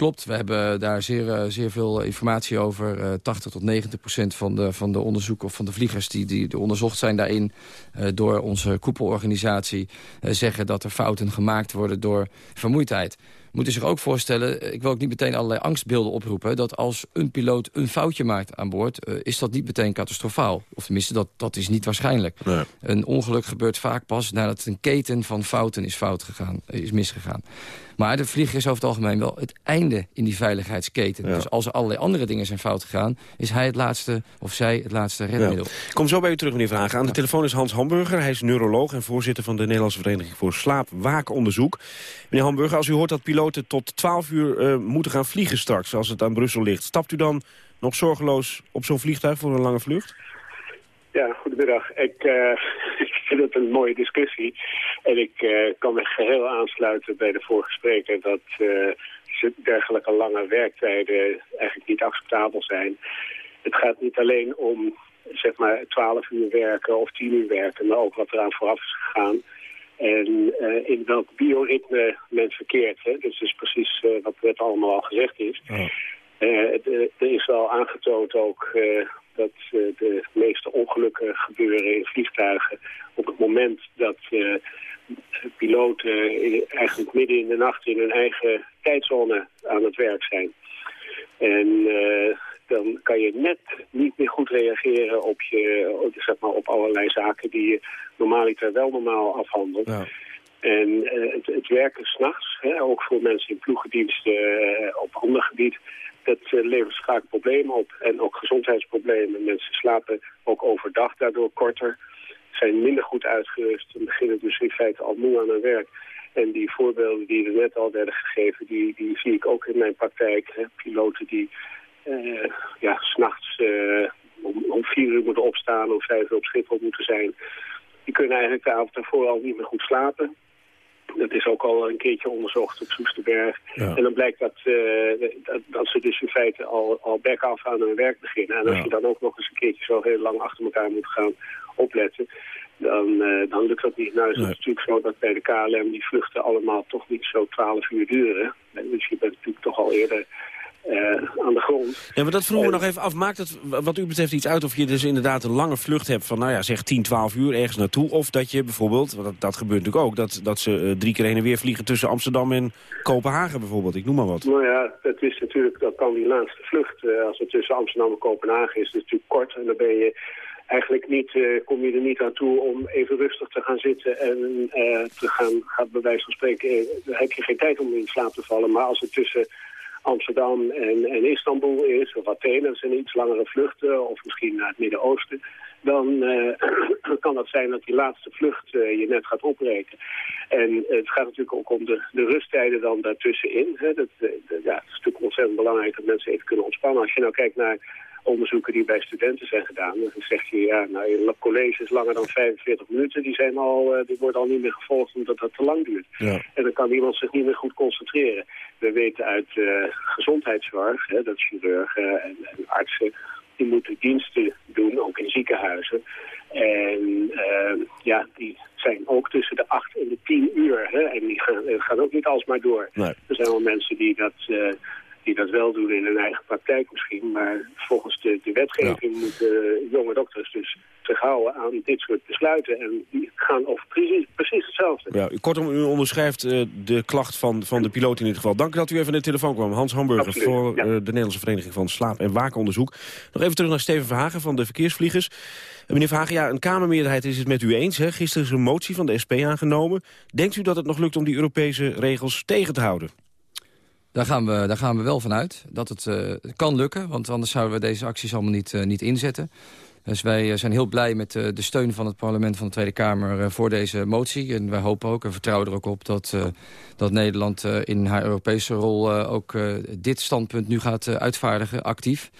[SPEAKER 21] Klopt, we hebben daar zeer, eh, zeer veel informatie over. 80 eh, tot 90 procent van de, van de onderzoeken of van de vliegers die, die onderzocht zijn daarin... Uh, door onze koepelorganisatie zeggen dat er fouten gemaakt worden door vermoeidheid moeten zich ook voorstellen... ik wil ook niet meteen allerlei angstbeelden oproepen... dat als een piloot een foutje maakt aan boord... Uh, is dat niet meteen catastrofaal. Of tenminste, dat, dat is niet waarschijnlijk. Nee. Een ongeluk gebeurt vaak pas nadat een keten van fouten is, fout gegaan, is misgegaan. Maar de vlieger is over het algemeen wel het einde in die veiligheidsketen. Dus als er allerlei andere dingen zijn fout gegaan... is hij het laatste, of zij het laatste redmiddel.
[SPEAKER 2] Ja. Kom zo bij u terug, meneer Vragen. Aan de telefoon is Hans Hamburger. Hij is neuroloog en voorzitter van de Nederlandse Vereniging voor Slaapwaakonderzoek. Meneer Hamburger, als u hoort dat tot 12 uur uh, moeten gaan vliegen straks... als het aan Brussel ligt, stapt u dan nog zorgeloos op zo'n vliegtuig voor een lange vlucht?
[SPEAKER 22] Ja, goedemiddag. Ik, uh, *laughs* ik vind het een mooie discussie. En ik uh, kan me geheel aansluiten bij de vorige spreker... dat dergelijke lange werktijden eigenlijk niet acceptabel zijn. Het gaat niet alleen om zeg maar 12 uur werken of 10 uur werken... maar ook wat eraan vooraf is gegaan... En uh, in welk bioritme men verkeert. Hè? Dus dat is precies uh, wat net allemaal al gezegd is. Uh, er is wel aangetoond ook dat de meeste ongelukken gebeuren in vliegtuigen op het moment dat piloten eigenlijk midden in de nacht in hun eigen tijdzone aan het werk zijn. En dan kan je net niet meer goed reageren op, je, zeg maar, op allerlei zaken die je normaliter wel normaal afhandelt. Ja. En uh, het, het, werken s'nachts, ook voor mensen in ploegendiensten uh, op ander gebied, dat uh, levert vaak problemen op. En ook gezondheidsproblemen. Mensen slapen ook overdag daardoor korter, zijn minder goed uitgerust en beginnen dus in feite al moe aan hun werk. En die voorbeelden die er net al werden gegeven, die, die zie ik ook in mijn praktijk. Hè? Piloten die uh, ja, s'nachts uh, om, om, vier uur moeten opstaan, of vijf uur op Schiphol moeten zijn. Die kunnen eigenlijk de avond ervoor al niet meer goed slapen. Dat is ook al een keertje onderzocht op Soesterberg. En dan blijkt dat, uh, dat, dat, ze dus in feite al, al back-af aan hun werk beginnen. En als je dan ook nog eens een keertje zo heel lang achter elkaar moet gaan opletten... Dan, uh, dan lukt dat niet. Nou is het natuurlijk zo dat bij de KLM die vluchten allemaal toch niet zo 12 uur duren. Dus je bent natuurlijk toch al eerder uh, aan de grond.
[SPEAKER 2] Ja, maar dat vroegen we nog even af. Maakt het wat u betreft iets uit of je dus inderdaad een lange vlucht hebt van, nou ja, zeg 10, 12 uur ergens naartoe. Of dat je bijvoorbeeld, want dat, dat gebeurt natuurlijk ook, dat, dat ze uh, drie keer heen en weer vliegen tussen Amsterdam en Kopenhagen bijvoorbeeld. Ik noem maar wat.
[SPEAKER 22] Nou ja, het is natuurlijk, dat kan die laatste vlucht, uh, als het tussen Amsterdam en Kopenhagen is, is natuurlijk kort. En dan ben je eigenlijk niet, uh, kom je er niet aan toe om even rustig te gaan zitten en uh, te gaan, gaan, bij wijze van spreken, uh, heb je geen tijd om in slaap te vallen. Maar als het tussen Amsterdam en, en Istanbul is, of Athene, dat zijn iets langere vluchten, of misschien naar het Midden-Oosten, dan *clears throat* kan het zijn dat die laatste vlucht je net gaat opbreken. En het gaat natuurlijk ook om de, de rusttijden dan daartussenin. Hè. Dat, ja, het is natuurlijk ontzettend belangrijk dat mensen even kunnen ontspannen. Als je nou kijkt naar onderzoeken die bij studenten zijn gedaan. Dan zeg je, ja, nou, je college is langer dan 45 minuten. Die, zijn al, uh, die worden al niet meer gevolgd omdat dat te lang duurt.
[SPEAKER 2] Ja.
[SPEAKER 22] En dan kan iemand zich niet meer goed concentreren. We weten uit uh, gezondheidszorg, hè, dat chirurgen en, en, artsen... die moeten diensten doen, ook in ziekenhuizen. En uh, ja, die zijn ook tussen de 8 en de 10 uur. Hè, en die gaan, gaan ook niet alsmaar door.
[SPEAKER 2] Nee.
[SPEAKER 22] Er zijn wel mensen die dat die dat wel doen in hun eigen praktijk misschien. Maar volgens de, de wetgeving ja. moeten jonge dokters dus zich houden aan dit soort besluiten. En die gaan over precies, precies hetzelfde.
[SPEAKER 2] Ja, kortom, u onderschrijft uh, de klacht van, van de piloot in dit geval. Dank dat u even in de telefoon kwam. Hans Hamburger
[SPEAKER 22] Absoluut,
[SPEAKER 2] voor
[SPEAKER 22] ja.
[SPEAKER 2] uh, de Nederlandse Vereniging van Slaap- en Wakenonderzoek. Nog even terug naar Steven Verhagen van de Verkeersvliegers. Uh, meneer Verhagen, ja, een Kamermeerderheid is het met u eens. Hè? Gisteren is een motie van de SP aangenomen. Denkt u dat het nog lukt om die Europese regels tegen te houden?
[SPEAKER 21] Daar gaan, we, daar gaan we wel van uit dat het uh, kan lukken. Want anders zouden we deze acties allemaal niet, uh, niet inzetten. Dus wij zijn heel blij met de steun van het parlement van de Tweede Kamer voor deze motie. En wij hopen ook en vertrouwen er ook op dat, dat Nederland in haar Europese rol ook dit standpunt nu gaat uitvaardigen, actief.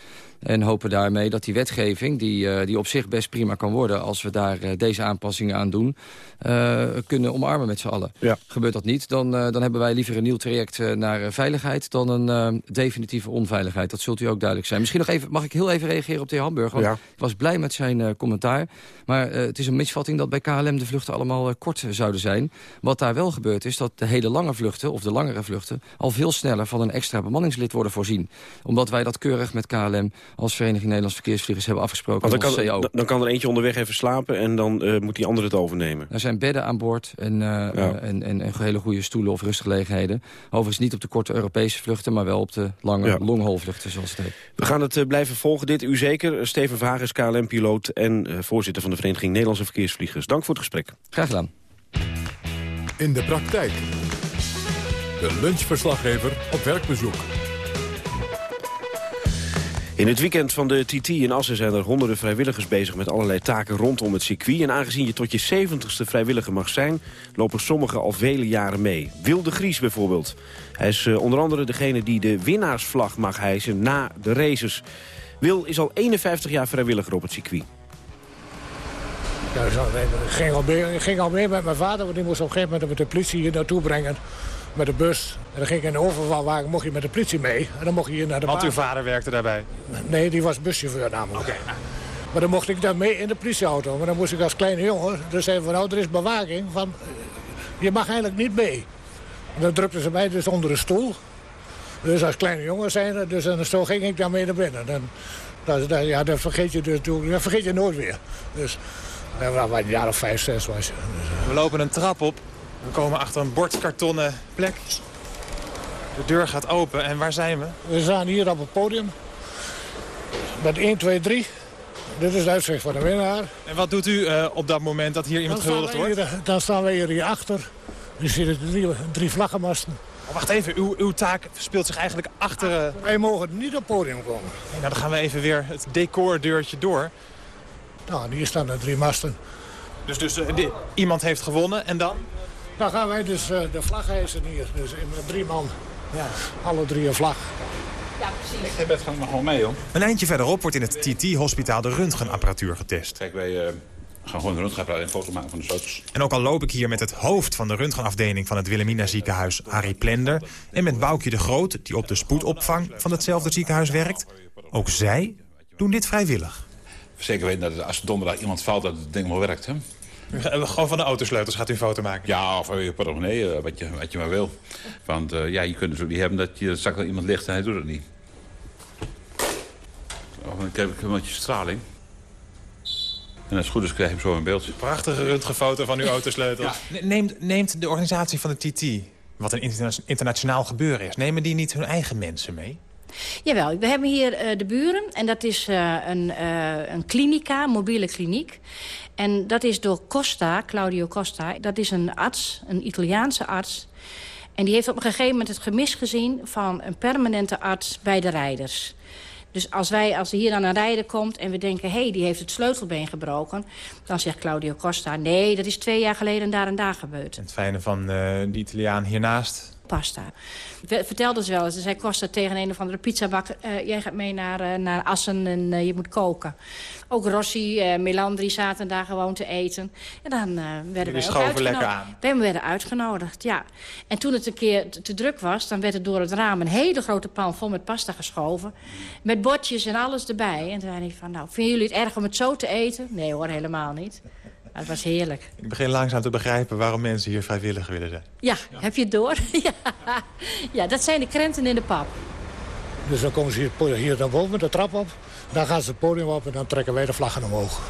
[SPEAKER 21] En hopen daarmee dat die wetgeving, die, uh, die op zich best prima kan worden... als we daar uh, deze aanpassingen aan doen, uh, kunnen omarmen met z'n allen.
[SPEAKER 2] Ja.
[SPEAKER 21] Gebeurt dat niet, dan, dan hebben wij liever een nieuw traject naar veiligheid... dan een definitieve onveiligheid. Dat zult u ook duidelijk zijn. Misschien nog even, mag ik heel even reageren op de heer Hamburg? Want
[SPEAKER 2] ja.
[SPEAKER 21] ik was blij met zijn commentaar. Maar het is een misvatting dat bij KLM de vluchten allemaal kort zouden zijn. Wat daar wel gebeurt is dat de hele lange vluchten, of de langere vluchten... al veel sneller van een extra bemanningslid worden voorzien. Omdat wij dat keurig met KLM als Vereniging Nederlands Verkeersvliegers hebben afgesproken.
[SPEAKER 2] Want dan,
[SPEAKER 21] kan,
[SPEAKER 2] dan, dan kan er eentje onderweg even slapen en dan uh, moet die andere het overnemen.
[SPEAKER 21] Er zijn bedden aan boord en, uh, ja. uh, en, en, en, hele goede stoelen of rustgelegenheden. Overigens niet op de korte Europese vluchten, maar wel op de lange ja. long-haul vluchten zoals het heet.
[SPEAKER 2] We gaan het blijven volgen, dit u zeker. Steven is KLM-piloot en voorzitter van de Vereniging Nederlandse Verkeersvliegers. Dank voor het gesprek.
[SPEAKER 21] Graag gedaan.
[SPEAKER 1] In de praktijk. De lunchverslaggever op werkbezoek.
[SPEAKER 2] In het weekend van de TT in Assen zijn er honderden vrijwilligers bezig met allerlei taken rondom het circuit. En aangezien je tot je 70ste vrijwilliger mag zijn, lopen sommigen al vele jaren mee. Wilde Gries bijvoorbeeld. Hij is uh, onder andere degene die de winnaarsvlag mag hijsen na de races. Wil is al 51 jaar vrijwilliger op het circuit.
[SPEAKER 20] Ik ging al, mee, ging al mee met mijn vader, want die moest op een gegeven moment met de politie hier naartoe brengen met de bus. En dan ging ik in de overvalwagen, mocht je met de politie mee. En dan mocht je hier naar de
[SPEAKER 23] Want uw vader werkte daarbij?
[SPEAKER 20] Nee, die was buschauffeur namelijk.
[SPEAKER 23] Okay.
[SPEAKER 20] Maar dan mocht ik daar mee in de politieauto. Maar dan moest ik als kleine jongen, dus zei van nou, er is bewaking van, je mag eigenlijk niet mee. En dan drukten ze mij dus onder een stoel. Dus als kleine jongen zijn dus en zo ging ik daarmee naar binnen. Dan, dat, dat, ja, dat vergeet je dus dat vergeet je nooit weer. Dus nou, een jaar of vijf, zes was je. Dus,
[SPEAKER 23] We lopen een trap op. We komen achter een bordkartonnen plek. De deur gaat open. En waar zijn we?
[SPEAKER 20] We staan hier op het podium. Met 1, 2, 3. Dit is de uitzicht van de winnaar.
[SPEAKER 23] En wat doet u uh, op dat moment dat hier iemand gehuldigd wordt?
[SPEAKER 20] Hier, dan staan wij hier hierachter. U ziet er drie, drie vlaggenmasten.
[SPEAKER 23] Oh, wacht even, uw, uw taak speelt zich eigenlijk achter... Uh...
[SPEAKER 20] Wij mogen niet op het podium komen.
[SPEAKER 23] Nou, dan gaan we even weer het decordeurtje door.
[SPEAKER 20] Nou, hier staan er drie masten.
[SPEAKER 23] Dus, dus uh, die, iemand heeft gewonnen en dan?
[SPEAKER 20] Dan gaan wij dus uh, de vlag hijsen hier. Dus met drie man. Ja. Alle drie een vlag.
[SPEAKER 23] Ja, precies. Ik heb het nog wel mee, hoor.
[SPEAKER 24] Een eindje verderop wordt in het TT-hospitaal de röntgenapparatuur getest.
[SPEAKER 25] Kijk, wij uh,
[SPEAKER 24] gaan gewoon een röntgenapparaat en foto maken van de sleutels.
[SPEAKER 23] En ook al loop ik hier met het hoofd van de röntgenafdeling van het Wilhelmina ziekenhuis, Harry Plender... en met Boukje de Groot, die op de spoedopvang van hetzelfde ziekenhuis werkt... ook zij doen dit vrijwillig.
[SPEAKER 24] Zeker weten dat als donderdag iemand valt dat het ding wel werkt. Hè?
[SPEAKER 23] Gewoon van de autosleutels gaat u een foto maken?
[SPEAKER 24] Ja, of je portemonnee, wat je, wat je maar wil. Want uh, ja, je kunt natuurlijk niet hebben dat je zak dat iemand ligt en hij doet het niet. Of ik heb een beetje straling. En als het goed is krijg je zo een beeld.
[SPEAKER 23] Prachtige röntgenfoto van uw autosleutels. Ja. Neemt, neemt de organisatie van de TT, wat een internationaal gebeuren is... nemen die niet hun eigen mensen mee?
[SPEAKER 26] Jawel, we hebben hier uh, de buren en dat is uh, een, uh, een klinica, mobiele kliniek. En dat is door Costa, Claudio Costa. Dat is een arts, een Italiaanse arts. En die heeft op een gegeven moment het gemis gezien van een permanente arts bij de rijders. Dus als, wij, als er hier dan een rijder komt en we denken... hé, hey, die heeft het sleutelbeen gebroken... dan zegt Claudio Costa... nee, dat is twee jaar geleden daar en daar gebeurd.
[SPEAKER 23] Het fijne van die Italiaan hiernaast
[SPEAKER 26] pasta. Vertelde ze wel eens. Zij kostte tegen een of andere pizzabakker... Uh, jij gaat mee naar, uh, naar Assen en uh, je moet koken. Ook Rossi, Melandri zaten daar gewoon te eten. En dan werden we ook
[SPEAKER 23] lekker aan.
[SPEAKER 26] We werden uitgenodigd, ja. En toen het een keer te, te, druk was... dan werd er door het raam een hele grote pan vol met pasta geschoven. Met bordjes en alles erbij. En toen zei hij van, nou, vinden jullie het erg om het zo te eten? Nee hoor, helemaal niet. Het was heerlijk.
[SPEAKER 23] Ik begin langzaam te begrijpen waarom mensen hier vrijwillig willen zijn.
[SPEAKER 26] Ja, heb je het door? *laughs* ja. ja, dat zijn de krenten in de pap.
[SPEAKER 20] Dus dan komen ze hier, hier naar boven, de trap op. Dan gaan ze het podium op en dan trekken wij de vlaggen omhoog.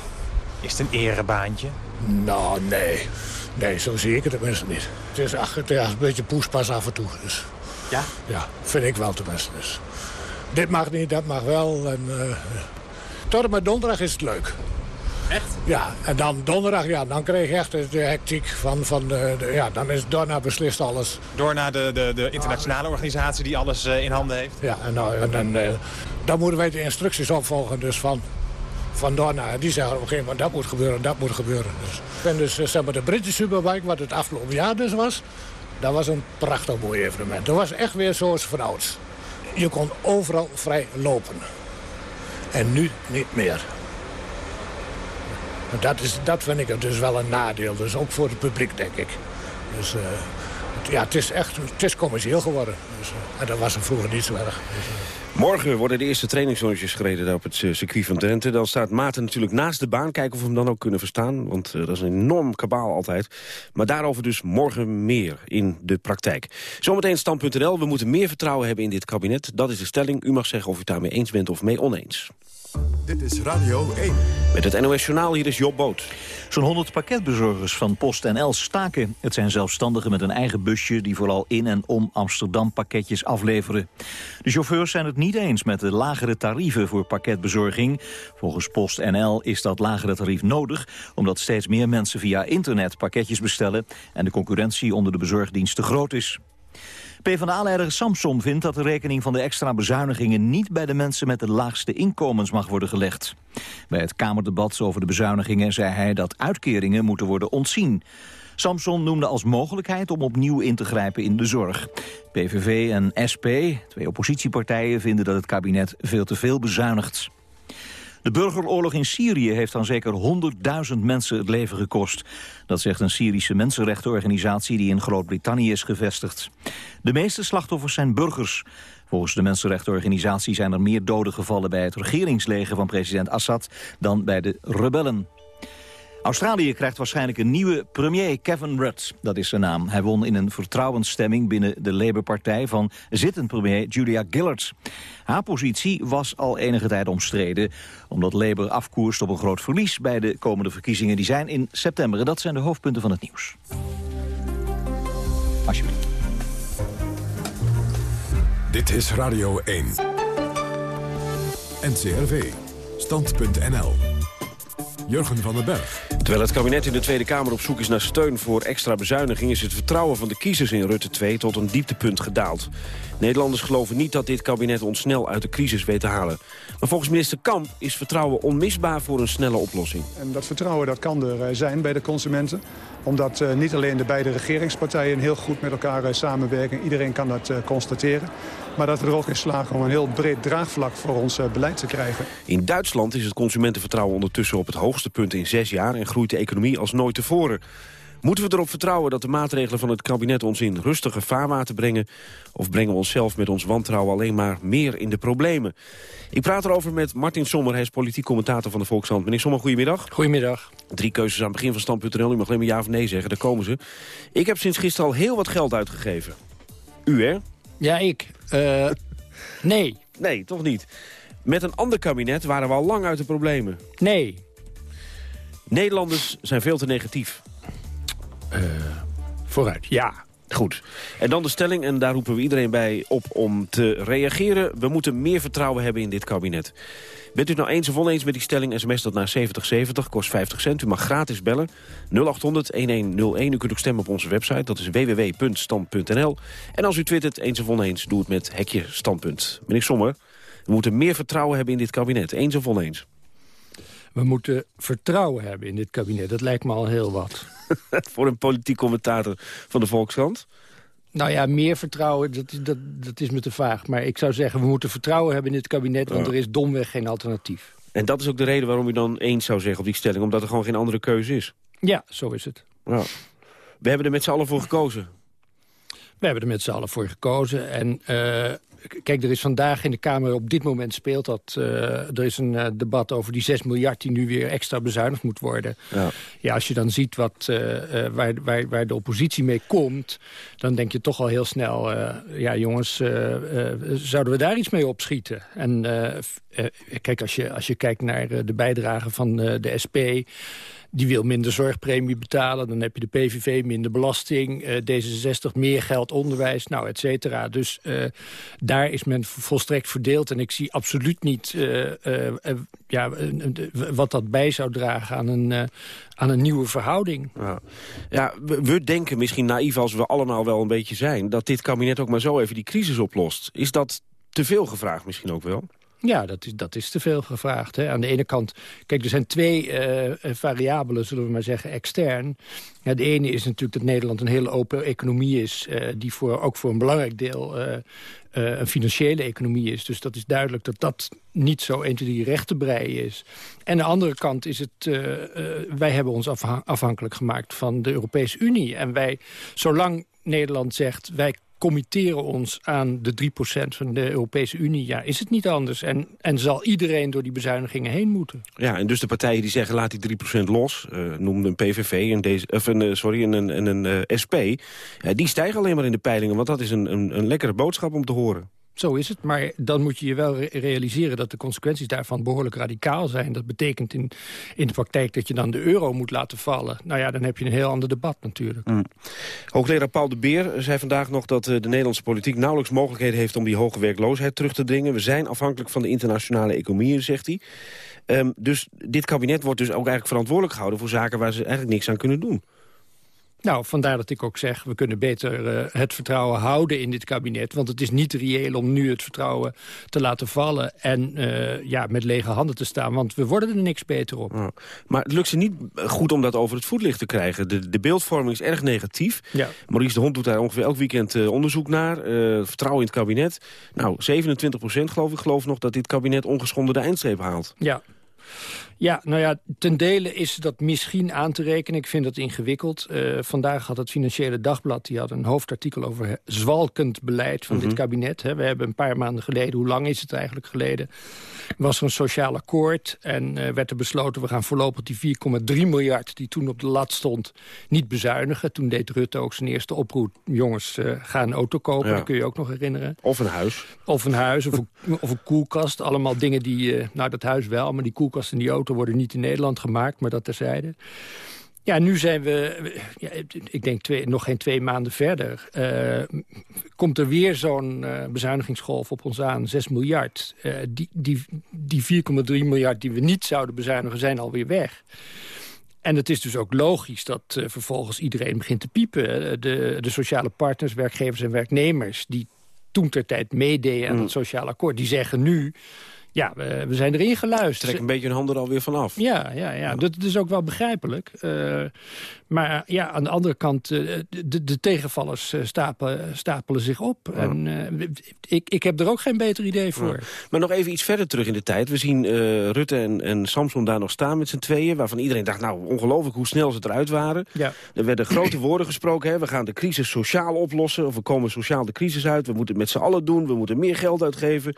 [SPEAKER 23] Is het een erebaantje?
[SPEAKER 20] Nou, nee. Nee, zo zie ik het tenminste niet. Het is ach, het, ja, een beetje poespas af en toe. Dus.
[SPEAKER 23] Ja?
[SPEAKER 20] Ja, vind ik wel tenminste. Dus. Dit mag niet, dat mag wel. En, uh, tot en met donderdag is het leuk.
[SPEAKER 23] Echt?
[SPEAKER 20] Ja, en dan donderdag, ja, dan kreeg je echt de hectiek van, van de, de ja, dan is Dorna beslist alles.
[SPEAKER 23] Dorna, de, de, de internationale organisatie die alles uh, in handen heeft?
[SPEAKER 20] Ja, en, nou, en dan, uh, dan moeten wij de instructies opvolgen dus van, van Dorna. Die zeggen op een gegeven moment, dat moet gebeuren, dat moet gebeuren. Dus, en dus zeg maar, de Britse Superbike, wat het afgelopen jaar dus was, dat was een prachtig mooi evenement. Dat was echt weer zoals van ouds. Je kon overal vrij lopen. En nu niet meer. Dat, is, dat vind ik dus wel een nadeel. Dus ook voor het publiek, denk ik. Dus uh, ja, het is echt het is commercieel geworden. Dus, en dat was er vroeger niet zo erg. Dus, uh...
[SPEAKER 2] Morgen worden de eerste trainingsrondjes gereden op het circuit van Drenthe. Dan staat Maarten natuurlijk naast de baan. Kijken of we hem dan ook kunnen verstaan. Want dat is een enorm kabaal altijd. Maar daarover dus morgen meer in de praktijk. Zometeen stand.nl. We moeten meer vertrouwen hebben in dit kabinet. Dat is de stelling. U mag zeggen of u daarmee eens bent of mee oneens.
[SPEAKER 1] Dit is Radio 1.
[SPEAKER 2] Met het NOS Journaal, hier is Job Boot.
[SPEAKER 25] Zo'n 100 pakketbezorgers van PostNL staken. Het zijn zelfstandigen met een eigen busje... die vooral in en om Amsterdam pakketjes afleveren. De chauffeurs zijn het niet eens met de lagere tarieven voor pakketbezorging. Volgens PostNL is dat lagere tarief nodig... omdat steeds meer mensen via internet pakketjes bestellen... en de concurrentie onder de bezorgdienst te groot is. PvdA-leider Samson vindt dat de rekening van de extra bezuinigingen niet bij de mensen met de laagste inkomens mag worden gelegd. Bij het Kamerdebat over de bezuinigingen zei hij dat uitkeringen moeten worden ontzien. Samson noemde als mogelijkheid om opnieuw in te grijpen in de zorg. PVV en SP, twee oppositiepartijen, vinden dat het kabinet veel te veel bezuinigt. De burgeroorlog in Syrië heeft dan zeker 100.000 mensen het leven gekost. Dat zegt een Syrische mensenrechtenorganisatie die in Groot-Brittannië is gevestigd. De meeste slachtoffers zijn burgers. Volgens de mensenrechtenorganisatie zijn er meer doden gevallen bij het regeringsleger van president Assad dan bij de rebellen. Australië krijgt waarschijnlijk een nieuwe premier, Kevin Rudd. Dat is zijn naam. Hij won in een vertrouwensstemming binnen de Labour-partij van zittend premier Julia Gillard. Haar positie was al enige tijd omstreden, omdat Labour afkoerst op een groot verlies bij de komende verkiezingen. Die zijn in september. Dat zijn de hoofdpunten van het nieuws. Alsjeblieft.
[SPEAKER 1] Dit is Radio 1. NCRV. Stand.nl. Jurgen van den Berg.
[SPEAKER 2] Terwijl het kabinet in de Tweede Kamer op zoek is naar steun voor extra bezuiniging... is het vertrouwen van de kiezers in Rutte 2 tot een dieptepunt gedaald. Nederlanders geloven niet dat dit kabinet ons snel uit de crisis weet te halen. Maar volgens minister Kamp is vertrouwen onmisbaar voor een snelle oplossing.
[SPEAKER 27] En dat vertrouwen dat kan er eh, zijn bij de consumenten omdat uh, niet alleen de beide regeringspartijen heel goed met elkaar uh, samenwerken. Iedereen kan dat uh, constateren. Maar dat we er ook in slagen om een heel breed draagvlak voor ons beleid te krijgen.
[SPEAKER 2] In Duitsland is het consumentenvertrouwen ondertussen op het hoogste punt in zes jaar... en groeit groeit de economie als nooit tevoren. Moeten we erop vertrouwen dat de maatregelen van het kabinet ons in rustige vaarwater brengen? Of brengen we onszelf met ons wantrouwen alleen maar meer in de problemen? Ik praat erover met Martin Sommer, hij is politiek commentator van de Volkshand. Meneer Sommer, goedemiddag.
[SPEAKER 28] Goedemiddag.
[SPEAKER 2] Drie keuzes aan het begin van stand.nl, u mag alleen maar ja of nee zeggen, daar komen ze. Ik heb sinds gisteren al heel wat geld uitgegeven. U, hè?
[SPEAKER 28] Ja, ik. Uh, nee.
[SPEAKER 2] Nee, toch niet. Met een ander kabinet waren we al lang uit de problemen.
[SPEAKER 28] Nee.
[SPEAKER 2] Nederlanders zijn veel te negatief.
[SPEAKER 28] Uh, vooruit, ja.
[SPEAKER 2] Goed. En dan de stelling, en daar roepen we iedereen bij op om te reageren. We moeten meer vertrouwen hebben in dit kabinet. Bent u het nou eens of oneens met die stelling? SMS dat naar 7070, kost 50 cent. U mag gratis bellen. 0800-1101. U kunt ook stemmen op onze website. Dat is www.stand.nl. En als u twittert eens of oneens, doe het met hekje standpunt. Meneer Sommer, we moeten meer vertrouwen hebben in dit kabinet. Eens of oneens?
[SPEAKER 28] We moeten vertrouwen hebben in dit kabinet. Dat lijkt me al heel wat. *laughs*
[SPEAKER 2] Voor een politiek commentator van de Volkskrant?
[SPEAKER 28] Nou ja, meer vertrouwen, dat, dat, dat is me te vaag. Maar ik zou zeggen, we moeten vertrouwen hebben in dit kabinet... want er is domweg geen alternatief.
[SPEAKER 2] En dat is ook de reden waarom u dan eens zou zeggen op die stelling... omdat er gewoon geen andere keuze is?
[SPEAKER 28] Ja, zo is het.
[SPEAKER 2] Ja. We hebben er met z'n allen voor gekozen.
[SPEAKER 28] We hebben er met z'n allen voor gekozen. En uh, kijk, er is vandaag in de Kamer op dit moment speelt dat... Uh, er is een uh, debat over die 6 miljard die nu weer extra bezuinigd moet worden. Ja, ja als je dan ziet wat, waar, waar, waar de oppositie mee komt... dan denk je toch al heel snel... ja, jongens, zouden we daar iets mee opschieten? En kijk, als je, als je kijkt naar de bijdrage van de SP die wil minder zorgpremie betalen. Dan heb je de PVV minder belasting. Uh, D66 meer geld onderwijs, nou, et cetera. Dus uh, daar is men volstrekt verdeeld. En ik zie absoluut niet uh, ja, wat dat bij zou dragen aan een, aan een nieuwe verhouding.
[SPEAKER 2] Ja, ja we, we, denken misschien naïef als we allemaal wel een beetje zijn... dat dit kabinet ook maar zo even die crisis oplost. Is dat te veel gevraagd misschien ook wel?
[SPEAKER 28] Ja, dat is, dat is te veel gevraagd. Hè. Aan de ene kant, kijk, er zijn twee uh, variabelen, zullen we maar zeggen, extern. De ene is natuurlijk dat Nederland een hele open economie is... Uh, die voor, ook voor een belangrijk deel een financiële economie is. Dus dat is duidelijk dat dat niet zo 1, 2, 3 recht te breien is. En aan de andere kant is het... wij hebben ons afhankelijk gemaakt van de Europese Unie. En wij, zolang Nederland zegt... wij committeren ons aan de 3% van de Europese Unie... ja, is het niet anders. En, en zal iedereen door die bezuinigingen heen moeten.
[SPEAKER 2] Ja, en dus de partijen die zeggen laat die 3% los... Uh, noemde een PVV en deze, of een, uh, sorry, een, een, een uh, SP... die stijgen alleen maar in de peilingen, want dat is een, een, een lekkere boodschap om te horen.
[SPEAKER 28] Zo is het, maar dan moet je je wel realiseren... dat de consequenties daarvan behoorlijk radicaal zijn. Dat betekent in, in de praktijk dat je dan de euro moet laten vallen. Nou ja, dan heb je een heel ander debat natuurlijk. Mm.
[SPEAKER 2] Hoogleraar Paul de Beer zei vandaag nog dat eh, de Nederlandse politiek... nauwelijks mogelijkheden heeft om die hoge werkloosheid terug te dringen. We zijn afhankelijk van de internationale economieën, zegt hij. Um, dus dit kabinet wordt dus ook eigenlijk verantwoordelijk gehouden... voor zaken waar ze eigenlijk niks aan kunnen doen.
[SPEAKER 28] Nou, vandaar dat ik ook zeg, we kunnen beter uh, het vertrouwen houden in dit kabinet. Want het is niet reëel om nu het vertrouwen te laten vallen... en uh, ja, met lege handen te staan, want we worden er niks beter op. Ja.
[SPEAKER 2] Maar het lukt ze niet goed om dat over het voetlicht te krijgen. De, de beeldvorming is erg negatief. Ja. Maurice de Hond doet daar ongeveer elk weekend uh, onderzoek naar. vertrouwen in het kabinet. Nou, 27 procent geloof ik geloof nog dat dit kabinet ongeschonden de eindstreep haalt.
[SPEAKER 28] Ja. Ja, nou ja, ten dele is dat misschien aan te rekenen. Ik vind dat ingewikkeld. Uh, vandaag had het Financiële Dagblad die had een hoofdartikel over zwalkend beleid van dit mhm. kabinet. We hebben een paar maanden geleden, hoe lang is het eigenlijk geleden... was er een sociaal akkoord en uh, werd er besloten... we gaan voorlopig die 4,3 miljard die toen op de lat stond niet bezuinigen. Toen deed Rutte ook zijn eerste oproep. Jongens, uh, ga een auto kopen, ja. dat kun je ook nog herinneren.
[SPEAKER 2] Of een huis.
[SPEAKER 28] Of een huis, of een, of een koelkast. Allemaal dingen die, nou dat huis wel, maar die koelkast en die auto worden niet in Nederland gemaakt, maar dat terzijde. Ja, nu zijn we, ja, ik denk twee, nog geen twee maanden verder. Uh, komt er weer zo'n uh, bezuinigingsgolf op ons aan, 6 miljard. Uh, die die, die 4,3 miljard die we niet zouden bezuinigen, zijn alweer weg. En het is dus ook logisch dat vervolgens iedereen begint te piepen. De, de sociale partners, werkgevers en werknemers... die toen ter tijd meededen aan mm. het sociaal akkoord, die zeggen nu Ja, we, we zijn erin geluisterd.
[SPEAKER 2] Trek een beetje hun handen er alweer vanaf.
[SPEAKER 28] Ja, ja, ja. Dat, is ook wel begrijpelijk. Uh, maar ja, aan de andere kant, uh, de, de, tegenvallers uh, stapelen, stapelen zich op. Ja. En ik, ik heb er ook geen beter idee voor. Ja.
[SPEAKER 2] Maar nog even iets verder terug in de tijd. We zien Rutte en, en Samson daar nog staan met z'n tweeën... waarvan iedereen dacht, nou, ongelooflijk hoe snel ze eruit waren.
[SPEAKER 28] Ja.
[SPEAKER 2] Er werden grote *clears throat* woorden gesproken. Hè. We gaan de crisis sociaal oplossen. Of we komen sociaal de crisis uit. We moeten het met z'n allen doen. We moeten meer geld uitgeven.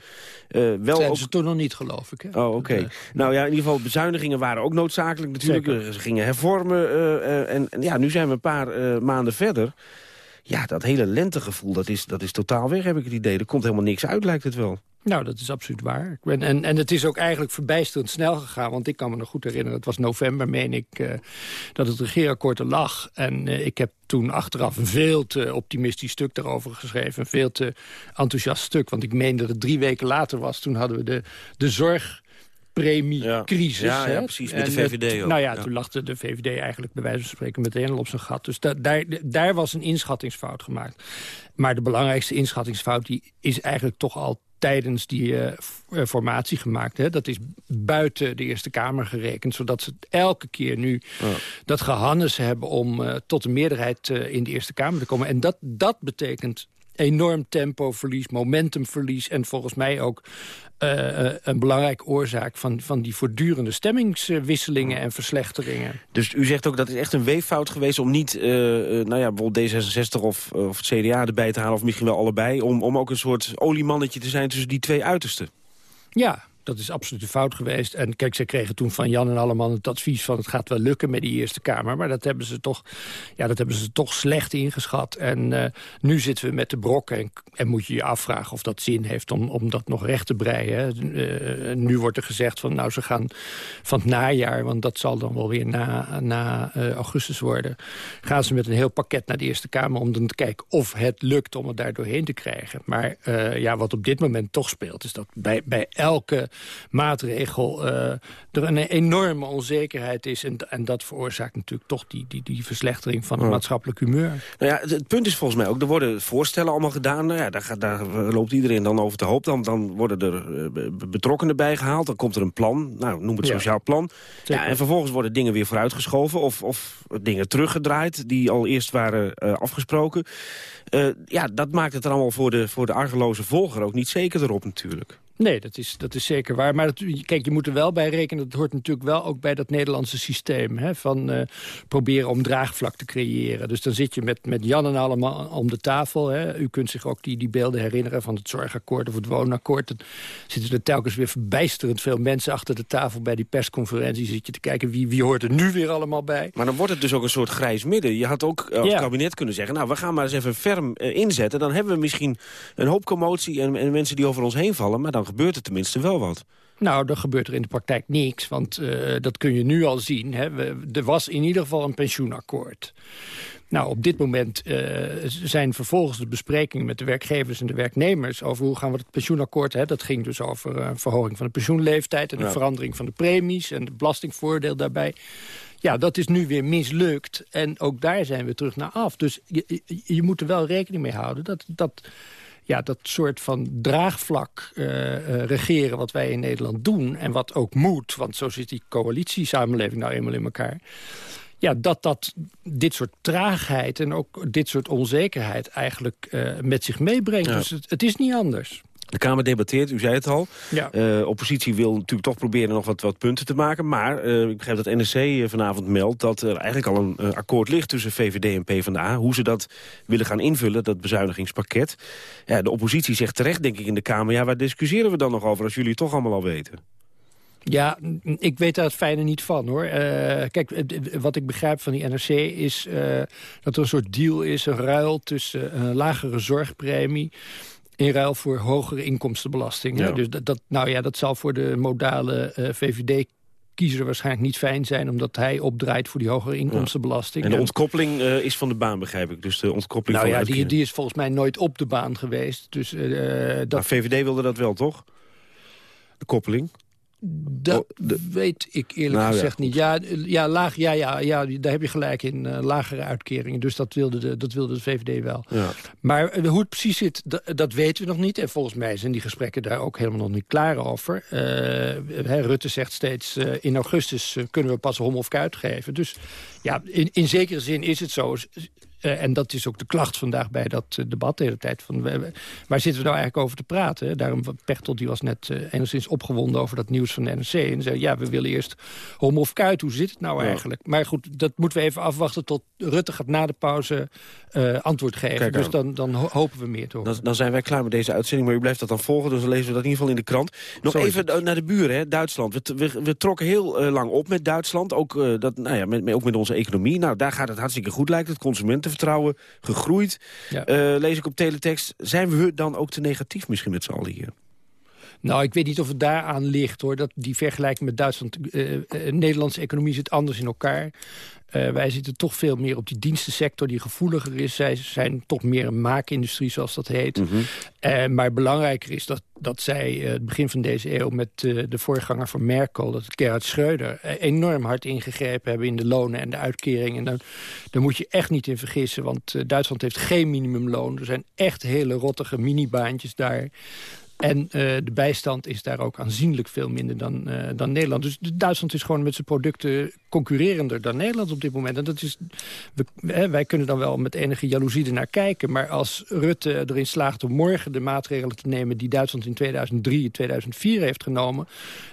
[SPEAKER 28] wel Zijn ook... ze toen nog niet, geloof ik. Hè?
[SPEAKER 2] Oh, oké. Okay. Nou ja, in ieder geval, bezuinigingen waren ook noodzakelijk natuurlijk. Zeker. Ze gingen hervormen. Uh, en, ja, nu zijn we een paar uh, maanden verder. Ja, dat hele lentegevoel, dat is, dat is totaal weg, heb ik het idee. Er komt helemaal niks uit, lijkt het wel.
[SPEAKER 28] Nou, dat is absoluut waar. En, en, en het is ook eigenlijk verbijsterend snel gegaan. Want ik kan me nog goed herinneren, het was november, meen ik... Uh, dat het regeerakkoord er lag. En uh, ik heb toen achteraf een veel te optimistisch stuk daarover geschreven. Een veel te enthousiast stuk. Want ik meen dat het drie weken later was. Toen hadden we de, de zorg premiecrisis.
[SPEAKER 2] Ja, ja, ja, precies, met de VVD ook.
[SPEAKER 28] Nou ja, toen lag de, de, VVD eigenlijk bij wijze van spreken meteen al op zijn gat. Dus da, daar, daar was een inschattingsfout gemaakt. Maar de belangrijkste inschattingsfout die is eigenlijk toch al tijdens die uh, formatie gemaakt. Hè. Dat is buiten de Eerste Kamer gerekend. Zodat ze elke keer nu ja. dat gehannes hebben om uh, tot een meerderheid uh, in de Eerste Kamer te komen. En dat, dat betekent enorm tempoverlies, momentumverlies... en volgens mij ook uh, een belangrijke oorzaak van, van die voortdurende stemmingswisselingen en verslechteringen.
[SPEAKER 2] Dus u zegt ook dat het echt een weeffout geweest om niet, uh, nou ja, bijvoorbeeld D66 of, of het CDA erbij te halen, of misschien wel allebei, om, om ook een soort oliemannetje te zijn tussen die twee uitersten?
[SPEAKER 28] Ja, dat is absoluut een fout geweest. En kijk, ze kregen toen van Jan en Alleman het advies van... het gaat wel lukken met die Eerste Kamer. Maar dat hebben ze toch, ja, dat hebben ze toch slecht ingeschat. En uh, nu zitten we met de brokken en, en, moet je je afvragen of dat zin heeft... om, om dat nog recht te breien. Uh, nu wordt er gezegd van, nou, ze gaan van het najaar... want dat zal dan wel weer na, na augustus worden... gaan ze met een heel pakket naar de Eerste Kamer... om dan te kijken of het lukt om het daar doorheen te krijgen. Maar ja, wat op dit moment toch speelt... is dat bij, bij elke maatregel uh, er een enorme onzekerheid is. En, en dat veroorzaakt natuurlijk toch die, die, die verslechtering van het maatschappelijk humeur.
[SPEAKER 2] Nou ja, het, het, punt is volgens mij ook, er worden voorstellen allemaal gedaan. Nou ja, daar, gaat, daar loopt iedereen dan over te hoop. Dan, dan worden er uh, betrokkenen bij gehaald. Dan komt er een plan, nou, noem het ja. sociaal plan. Ja, en vervolgens worden dingen weer vooruitgeschoven of, of dingen teruggedraaid... die al eerst waren uh, afgesproken. ja, dat maakt het er allemaal voor de, voor de argeloze volger ook niet zeker erop natuurlijk.
[SPEAKER 28] Nee, dat is, dat is zeker waar. Maar dat, kijk, je moet er wel bij rekenen... dat hoort natuurlijk wel ook bij dat Nederlandse systeem... Hè, van uh, proberen om draagvlak te creëren. Dus dan zit je met, met Jan en allemaal om de tafel. Hè. U kunt zich ook die, die beelden herinneren van het zorgakkoord of het woonakkoord. Dan zitten er telkens weer verbijsterend veel mensen achter de tafel... bij die persconferentie zit je te kijken wie, wie hoort er nu weer allemaal bij.
[SPEAKER 2] Maar dan wordt het dus ook een soort grijs midden. Je had ook als ja. kabinet kunnen zeggen... nou, we gaan maar eens even ferm uh, inzetten. Dan hebben we misschien een hoop commotie en, en mensen die over ons heen vallen... maar dan gebeurt er tenminste wel wat.
[SPEAKER 28] Nou, dan gebeurt er in de praktijk niks, want uh, dat kun je nu al zien. Hè. We, er was in ieder geval een pensioenakkoord. Nou, op dit moment uh, zijn vervolgens de besprekingen met de werkgevers en de werknemers... over hoe gaan we het pensioenakkoord... Hè, dat ging dus over uh, verhoging van de pensioenleeftijd... en de ja. verandering van de premies en het belastingvoordeel daarbij. Ja, dat is nu weer mislukt en ook daar zijn we terug naar af. Dus je, je, je moet er wel rekening mee houden dat... dat ja, dat soort van draagvlak uh, uh, regeren wat wij in Nederland doen... en wat ook moet, want zo zit die coalitiesamenleving nou eenmaal in elkaar... Ja, dat dat dit soort traagheid en ook dit soort onzekerheid eigenlijk uh, met zich meebrengt. Ja. Dus het, het is niet anders.
[SPEAKER 2] De Kamer debatteert, u zei het al.
[SPEAKER 28] Ja.
[SPEAKER 2] Uh, oppositie wil natuurlijk toch proberen nog wat, wat punten te maken. Maar uh, ik begrijp dat NRC vanavond meldt dat er eigenlijk al een uh, akkoord ligt tussen VVD en PvdA. Hoe ze dat willen gaan invullen, dat bezuinigingspakket. Ja, de oppositie zegt terecht, denk ik, in de Kamer... ja, waar discussiëren we dan nog over als jullie het toch allemaal al weten?
[SPEAKER 28] Ja, ik weet daar het fijne niet van, hoor. Uh, kijk, wat ik begrijp van die NRC is uh, dat er een soort deal is... een ruil tussen een lagere zorgpremie in ruil voor hogere inkomstenbelasting. Ja. Dus dat, dat, nou ja, dat zal voor de modale uh, VVD kiezer waarschijnlijk niet fijn zijn... omdat hij opdraait voor die hogere inkomstenbelasting.
[SPEAKER 2] Ja. En de ontkoppeling uh, is van de baan, begrijp ik. Dus de ontkoppeling
[SPEAKER 28] nou
[SPEAKER 2] van
[SPEAKER 28] ja, die, die, is volgens mij nooit op de baan geweest. Dus, uh, dat...
[SPEAKER 2] Maar VVD wilde dat wel, toch? De koppeling?
[SPEAKER 28] Dat weet ik eerlijk
[SPEAKER 2] Nou, ja,
[SPEAKER 28] gezegd niet. Ja, ja, laag, ja, ja, ja, daar heb je gelijk in. eh, lagere uitkeringen. Dus dat wilde de, dat wilde de VVD wel.
[SPEAKER 2] Ja.
[SPEAKER 28] Maar eh, hoe het precies zit, dat, weten we nog niet. En volgens mij zijn die gesprekken daar ook helemaal nog niet klaar over. Eh, hè, Rutte zegt steeds, in augustus kunnen we pas hom of kuit geven. Dus ja, in, in zekere zin is het zo. Eh, en dat is ook de klacht vandaag bij dat eh, debat de hele tijd. Van, waar zitten we nou eigenlijk over te praten? hè? Daarom, Pechtold die was net eh, enigszins opgewonden over dat nieuws van de NRC. En zei, ja, we willen eerst hom of kuit. Hoe zit het nou
[SPEAKER 2] Ja.
[SPEAKER 28] eigenlijk? Maar goed, dat moeten we even afwachten tot Rutte gaat na de pauze antwoord geven.
[SPEAKER 2] Kijk
[SPEAKER 28] dus dan, dan ho- hopen we meer te horen.
[SPEAKER 2] Dan, dan zijn wij klaar met deze uitzending, maar u blijft dat dan volgen. Dus dan lezen we dat in ieder geval in de krant. Nog
[SPEAKER 28] Zo
[SPEAKER 2] even naar de buren, hè, Duitsland. We, we, we trokken heel lang op met Duitsland. Ook, dat, nou ja, met, met- ook met onze economie. Nou, daar gaat het hartstikke goed, lijkt het. Consumentenvertrouwen gegroeid.
[SPEAKER 28] Ja.
[SPEAKER 2] Eh, lees ik op teletext. Zijn we dan ook te negatief misschien met z'n allen hier?
[SPEAKER 28] Nou, ik weet niet of het daaraan ligt, hoor. Dat die vergelijking met Duitsland... eh, Nederlandse economie zit anders in elkaar. Eh, wij zitten toch veel meer op die dienstensector die gevoeliger is. Zij zijn toch meer een maakindustrie, zoals dat heet. Eh, maar belangrijker is dat, dat zij het begin van deze eeuw... met de voorganger van Merkel, dat Gerhard Schreuder... enorm hard ingegrepen hebben in de lonen en de uitkeringen. En dan, daar moet je echt niet in vergissen, want Duitsland heeft geen minimumloon. Er zijn echt hele rottige minibaantjes daar... En eh, de bijstand is daar ook aanzienlijk veel minder dan, eh, dan Nederland. Dus Duitsland is gewoon met zijn producten concurrerender dan Nederland op dit moment. En dat is, we, hè, wij kunnen dan wel met enige jaloezie ernaar kijken. Maar als Rutte erin slaagt om morgen de maatregelen te nemen... die Duitsland in 2003 en 2004 heeft genomen...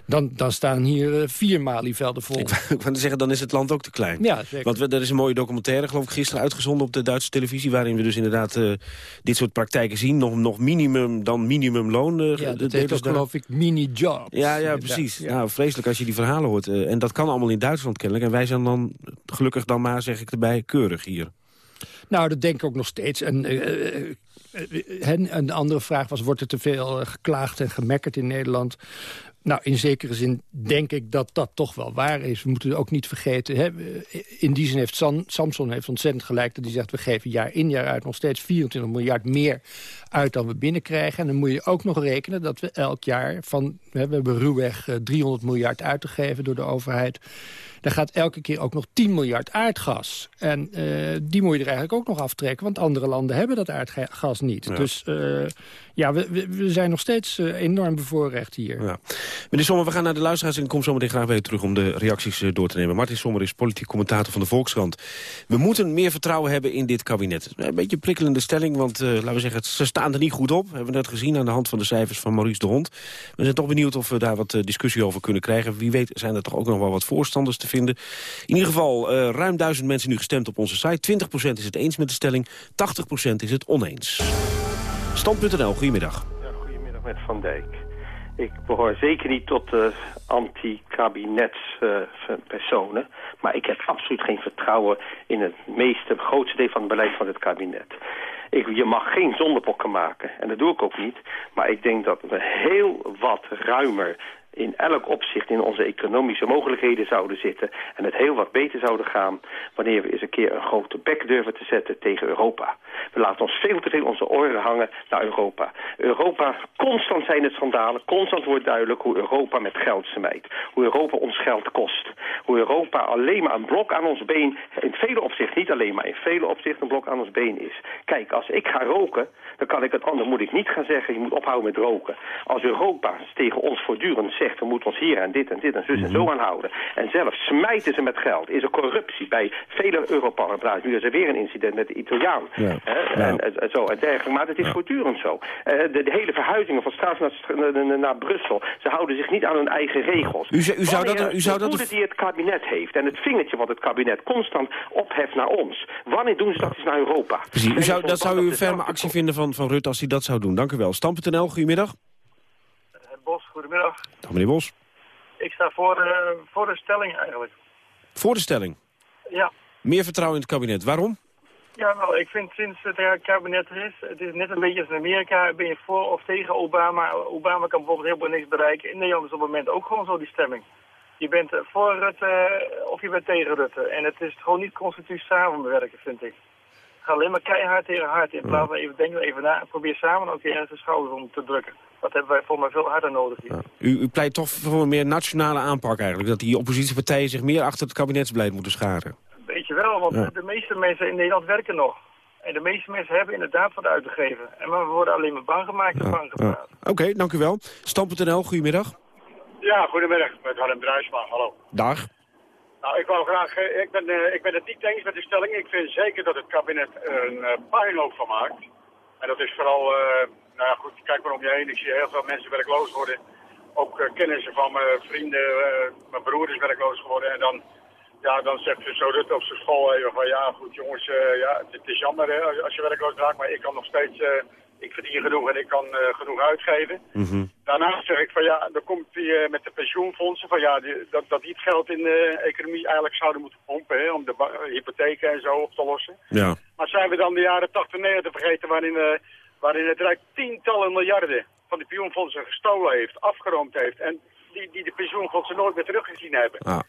[SPEAKER 28] dan, dan staan hier eh, vier Malivelden vol.
[SPEAKER 2] Ik wou zeggen, dan is het land ook te klein.
[SPEAKER 28] Ja, zeker.
[SPEAKER 2] Want we, er is een mooie documentaire, geloof ik, gisteren uitgezonden op de Duitse televisie... waarin we dus inderdaad eh, dit soort praktijken zien. Nog, nog minimum dan minimumloon. eh,
[SPEAKER 28] ja, dat heet ook geloof ik mini-jobs.
[SPEAKER 2] Ja, ja, precies.
[SPEAKER 28] ja.
[SPEAKER 2] Nou, vreselijk als je die verhalen hoort. En dat kan allemaal in Duitsland kennelijk. En wij zijn dan, gelukkig dan maar, zeg ik erbij, keurig hier.
[SPEAKER 28] Nou, dat denk ik ook nog steeds. En, en een andere vraag was, wordt er te veel geklaagd en gemekkerd in Nederland? Nou, in zekere zin denk ik dat dat toch wel waar is. We moeten ook niet vergeten. Hè? In die zin heeft Samson heeft ontzettend gelijk dat hij zegt... we geven jaar in jaar uit nog steeds 24 miljard meer uit dan we binnenkrijgen. En dan moet je ook nog rekenen dat we elk jaar van... Hè, we hebben ruwweg eh, 300 miljard uit te geven door de overheid. Daar gaat elke keer ook nog 10 miljard aardgas. En eh, die moet je er eigenlijk ook nog aftrekken... want andere landen hebben dat aardgas niet.
[SPEAKER 2] Ja.
[SPEAKER 28] Dus eh, ja, we, we, we zijn nog steeds eh, enorm bevoorrecht hier.
[SPEAKER 2] Ja. Meneer Sommer, we gaan naar de luisteraars en ik kom zo meteen graag weer terug om de reacties door te nemen. Martin Sommer is politiek commentator van de Volkskrant. We moeten meer vertrouwen hebben in dit kabinet. Een beetje een prikkelende stelling, want laten we zeggen, ze staan er niet goed op. Hebben we net gezien aan de hand van de cijfers van Maurice de Hond. We zijn toch benieuwd of we daar wat discussie over kunnen krijgen. Wie weet zijn er toch ook nog wel wat voorstanders te In ieder geval, eh, ruim duizend mensen nu gestemd op onze site. 20% is het eens met de stelling, 80% is het oneens. Stand.nl, goedemiddag.
[SPEAKER 29] Goedemiddag met Van Dijk. Ik behoor zeker niet tot de anti-kabinetspersonen. maar ik heb absoluut geen vertrouwen in het meeste, grootste deel van het beleid van het kabinet. Ik, je mag geen zondebokken maken. En dat doe ik ook niet. Maar ik denk dat we heel wat ruimer in elk opzicht in onze economische mogelijkheden zouden zitten... en het heel wat beter zouden gaan wanneer we eens een keer een grote bek durven te zetten tegen Europa. We laten ons veel te veel onze oren hangen naar Europa. Europa, constant zijn het schandalen, constant wordt duidelijk hoe Europa met geld smijt. Hoe Europa ons geld kost. Hoe Europa alleen maar een blok aan ons been, in vele opzichten, niet alleen maar in vele opzichten een blok aan ons been is. Kijk, als ik ga roken, dan kan ik het ander, moet ik niet gaan zeggen, je moet ophouden met roken. Als Europa tegen ons voortdurend zegt, we moeten ons hier en dit en dit en zus en zo aan houden. En zelf smijten ze met geld. Is er corruptie bij vele Europarlementariërs. Nu is er weer een incident met de Italiaan.
[SPEAKER 2] Ja.
[SPEAKER 29] Hè, en, en, en zo en dergelijke. Maar het is voortdurend zo. Eh, de, de hele verhuizingen van Straatsburg naar, naar, naar Brussel, ze houden zich niet aan hun eigen regels.
[SPEAKER 2] U, zou- u zou dat... U zou
[SPEAKER 29] de
[SPEAKER 2] dat
[SPEAKER 29] die het kabinet heeft en het vingertje wat het kabinet constant opheft naar ons. Wanneer doen ze dat eens naar Europa?
[SPEAKER 2] Precies, u zou, dat zou u een ferme actie vinden van, van Rutte als hij dat zou doen. Dank u wel. Stam.nl, goedemiddag.
[SPEAKER 30] Bos, goedemiddag.
[SPEAKER 2] Dag meneer Bos.
[SPEAKER 30] Ik sta voor, eh, voor de stelling eigenlijk.
[SPEAKER 2] Voor de stelling.
[SPEAKER 30] Ja.
[SPEAKER 2] Meer vertrouwen in het kabinet. Waarom?
[SPEAKER 30] Ja, nou, ik vind sinds het eh, kabinet er is, het is net een beetje als in Amerika, ben je voor of tegen Obama. Obama kan bijvoorbeeld helemaal niks bereiken. In Nederland is op het moment ook gewoon zo die stemming. Je bent eh, voor Rutte of je bent tegen Rutte. En het is gewoon niet constructief samenwerken, vind ik. gaat alleen maar keihard tegen hard. In plaats van even denken, even na probeer samen ook ergens de schouders om te drukken. Dat hebben wij volgens mij veel harder nodig hier.
[SPEAKER 2] U, u pleit toch voor een meer nationale aanpak eigenlijk. Dat die oppositiepartijen zich meer achter het kabinetsbeleid moeten scharen.
[SPEAKER 30] Weet je wel, want
[SPEAKER 2] Ja.
[SPEAKER 30] de meeste mensen in Nederland werken nog. En de meeste mensen hebben inderdaad wat uit te geven. En maar we worden alleen maar bang gemaakt en bang gepraat.
[SPEAKER 2] Oké, dank u wel. Stam.nl, goedemiddag.
[SPEAKER 31] Ja, goedemiddag. Met Harm Bruisman, hallo.
[SPEAKER 2] Dag.
[SPEAKER 31] Nou, ik wou graag, eh, ik ben, eh, ik ben het niet eens met de stelling. Ik vind zeker dat het kabinet er een uh, puinhoop van maakt. En dat is vooral, eh, nou goed, kijk maar om je heen. Ik zie heel veel mensen werkloos worden. Ook eh, kennissen van mijn vrienden, eh, mijn broer is werkloos geworden. En dan, ja, dan zegt ze zo Rutte op zijn school even van, ja goed jongens, eh, ja, het, is jammer hè, als, als je werkloos raakt. Maar ik kan nog steeds, ik verdien genoeg en ik kan genoeg uitgeven. Daarnaast zeg ik van ja, dan komt die eh, met de pensioenfondsen van ja, die, dat, dat die het geld in de economie eigenlijk zouden moeten pompen hè, om de hypotheken en zo op te lossen.
[SPEAKER 2] Ja.
[SPEAKER 31] Maar zijn we dan de jaren 80, 90 vergeten waarin, waarin het Rijk tientallen miljarden van de pensioenfondsen gestolen heeft, afgeroomd heeft en die, die de pensioenfondsen nooit meer teruggezien hebben.
[SPEAKER 2] Ah.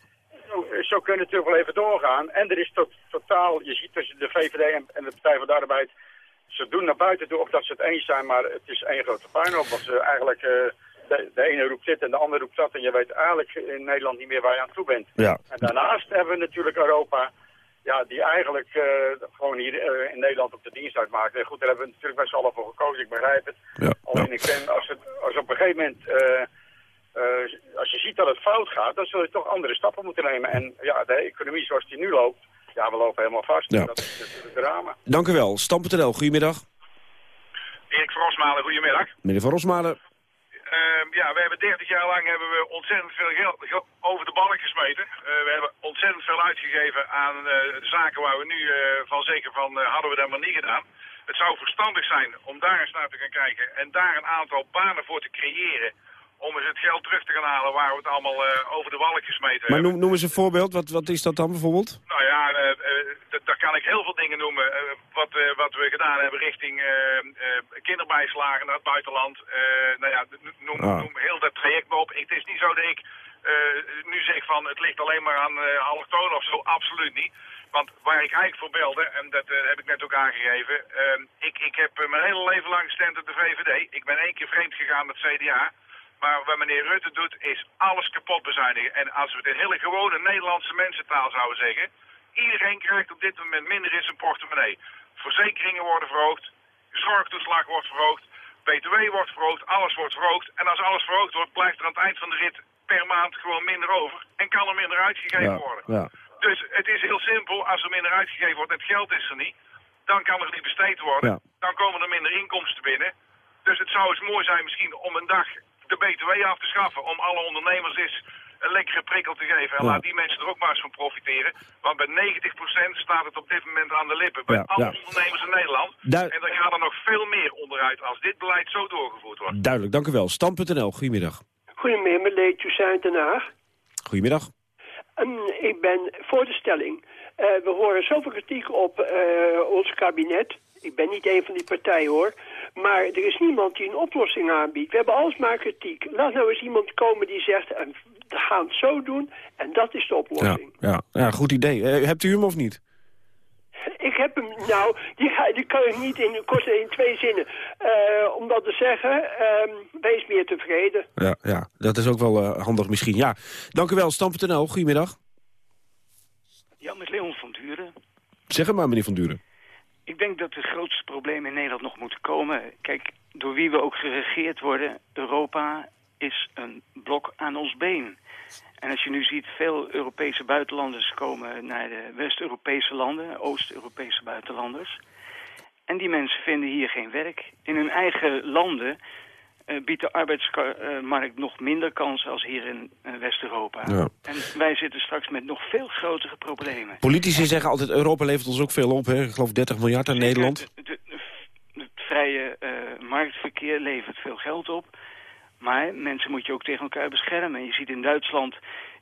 [SPEAKER 31] Zo, zo kunnen we natuurlijk wel even doorgaan. En er is tot, totaal, je ziet tussen de VVD en, en de Partij van de Arbeid, ze doen naar buiten toe of dat ze het eens zijn, maar het is één grote puinhoop. Want ze eigenlijk, eh, de, de ene roept dit en de andere roept dat. En je weet eigenlijk in Nederland niet meer waar je aan toe bent.
[SPEAKER 2] Ja.
[SPEAKER 31] En daarnaast hebben we natuurlijk Europa, ja, die eigenlijk eh, gewoon hier eh, in Nederland op de dienst uitmaakt. En goed, daar hebben we natuurlijk best wel voor gekozen, ik begrijp het. Alleen ik denk, als, het, als op een gegeven moment, eh, eh, als je ziet dat het fout gaat, dan zul je toch andere stappen moeten nemen. En ja, de economie zoals die nu loopt, ja, we lopen helemaal vast.
[SPEAKER 2] Ja.
[SPEAKER 31] Dat is natuurlijk een drama.
[SPEAKER 2] Dank u wel. Stam.nl, goedemiddag.
[SPEAKER 32] Erik van Rosmalen, goedemiddag.
[SPEAKER 2] Meneer Van Rosmalen.
[SPEAKER 32] Ehm, ja, we hebben 30 jaar lang hebben we ontzettend veel geld over de balk gesmeten. Eh, we hebben ontzettend veel uitgegeven aan eh, de zaken waar we nu eh, van zeker van hadden we dat maar niet gedaan. Het zou verstandig zijn om daar eens naar te gaan kijken en daar een aantal banen voor te creëren. Om eens het geld terug te gaan halen waar we het allemaal eh, over de gesmeten
[SPEAKER 2] Maar
[SPEAKER 32] hebben.
[SPEAKER 2] noem, noem eens een voorbeeld. Wat, wat is dat dan bijvoorbeeld?
[SPEAKER 32] Nou ja, eh, eh, daar kan ik heel veel dingen noemen. wat, wat we gedaan hebben richting kinderbijslagen naar het buitenland. Nou ja, noem,
[SPEAKER 2] Ah.
[SPEAKER 32] noem heel dat traject maar op. Het is niet zo dat ik nu zeg van het ligt alleen maar aan eh allochtonen of zo. Absoluut niet. Want waar ik eigenlijk voor belde, en dat heb ik net ook aangegeven. ik, ik heb mijn hele leven lang gestemd op de VVD. Ik ben één keer vreemd gegaan met CDA. Maar wat meneer Rutte doet, is alles kapot bezuinigen. En als we het in hele gewone Nederlandse mensentaal zouden zeggen... iedereen krijgt op dit moment minder in zijn portemonnee. Verzekeringen worden verhoogd, zorgtoeslag wordt verhoogd, btw wordt verhoogd, alles wordt verhoogd. En als alles verhoogd wordt, blijft er aan het eind van de rit per maand gewoon minder over. En kan er minder uitgegeven worden.
[SPEAKER 2] ja.
[SPEAKER 32] Dus het is heel simpel, als er minder uitgegeven wordt en het geld is er niet... dan kan er niet besteed worden.
[SPEAKER 2] Ja.
[SPEAKER 32] Dan komen er minder inkomsten binnen. Dus het zou eens mooi zijn misschien om een dag de BTW af te schaffen. Om alle ondernemers eens een lekkere prikkel te geven. En
[SPEAKER 2] Ja.
[SPEAKER 32] laat die mensen er ook maar eens van profiteren. Want bij 90% staat het op dit moment aan de lippen. Bij
[SPEAKER 2] Ja,
[SPEAKER 32] alle
[SPEAKER 2] ja.
[SPEAKER 32] ondernemers in Nederland.
[SPEAKER 2] Du-
[SPEAKER 32] en dan gaat er nog veel meer onderuit als dit beleid zo doorgevoerd wordt.
[SPEAKER 2] Duidelijk, dank u wel. Stam.nl, goedemiddag.
[SPEAKER 33] Goedemiddag, met Leed Toussaint Den Haag.
[SPEAKER 2] Goedemiddag.
[SPEAKER 33] Ehm, ik ben voor de stelling. Eh, we horen zoveel kritiek op eh, ons kabinet. Ik ben niet een van die partijen hoor. Maar er is niemand die een oplossing aanbiedt. We hebben alsmaar kritiek. Laat nou eens iemand komen die zegt... en we gaan het zo doen en dat is de
[SPEAKER 2] Ja,
[SPEAKER 33] oplossing.
[SPEAKER 2] ja, ja, goed idee. Eh, hebt u hem of niet?
[SPEAKER 33] Ik heb hem, nou, die, ga- *laughs* die kan ik niet in, kort in twee zinnen. Eh, om dat te zeggen, ehm, wees meer tevreden.
[SPEAKER 2] Ja, ja, dat is ook wel eh, handig misschien. Ja, dank u wel. Stam.nl, goedemiddag.
[SPEAKER 34] Ja, met Leon van Duren.
[SPEAKER 2] Zeg het maar, meneer Van Duren.
[SPEAKER 34] Ik denk dat de grootste problemen in Nederland nog moeten komen. Kijk, door wie we ook geregeerd worden, Europa is een blok aan ons been. En als je nu ziet, veel Europese buitenlanders komen naar de West-Europese landen, Oost-Europese buitenlanders. En die mensen vinden hier geen werk. In hun eigen landen biedt de arbeidsmarkt nog minder kansen als hier in eh, West-Europa.
[SPEAKER 2] Ja.
[SPEAKER 34] En wij zitten straks met nog veel grotere problemen.
[SPEAKER 2] Politici zeggen altijd, Europa levert ons ook veel op. Hè? Ik geloof 30 miljard aan Nederland.
[SPEAKER 34] De- de- de- het vrije eh, marktverkeer levert veel geld op. Maar mensen moet je ook tegen elkaar beschermen. Je ziet in Duitsland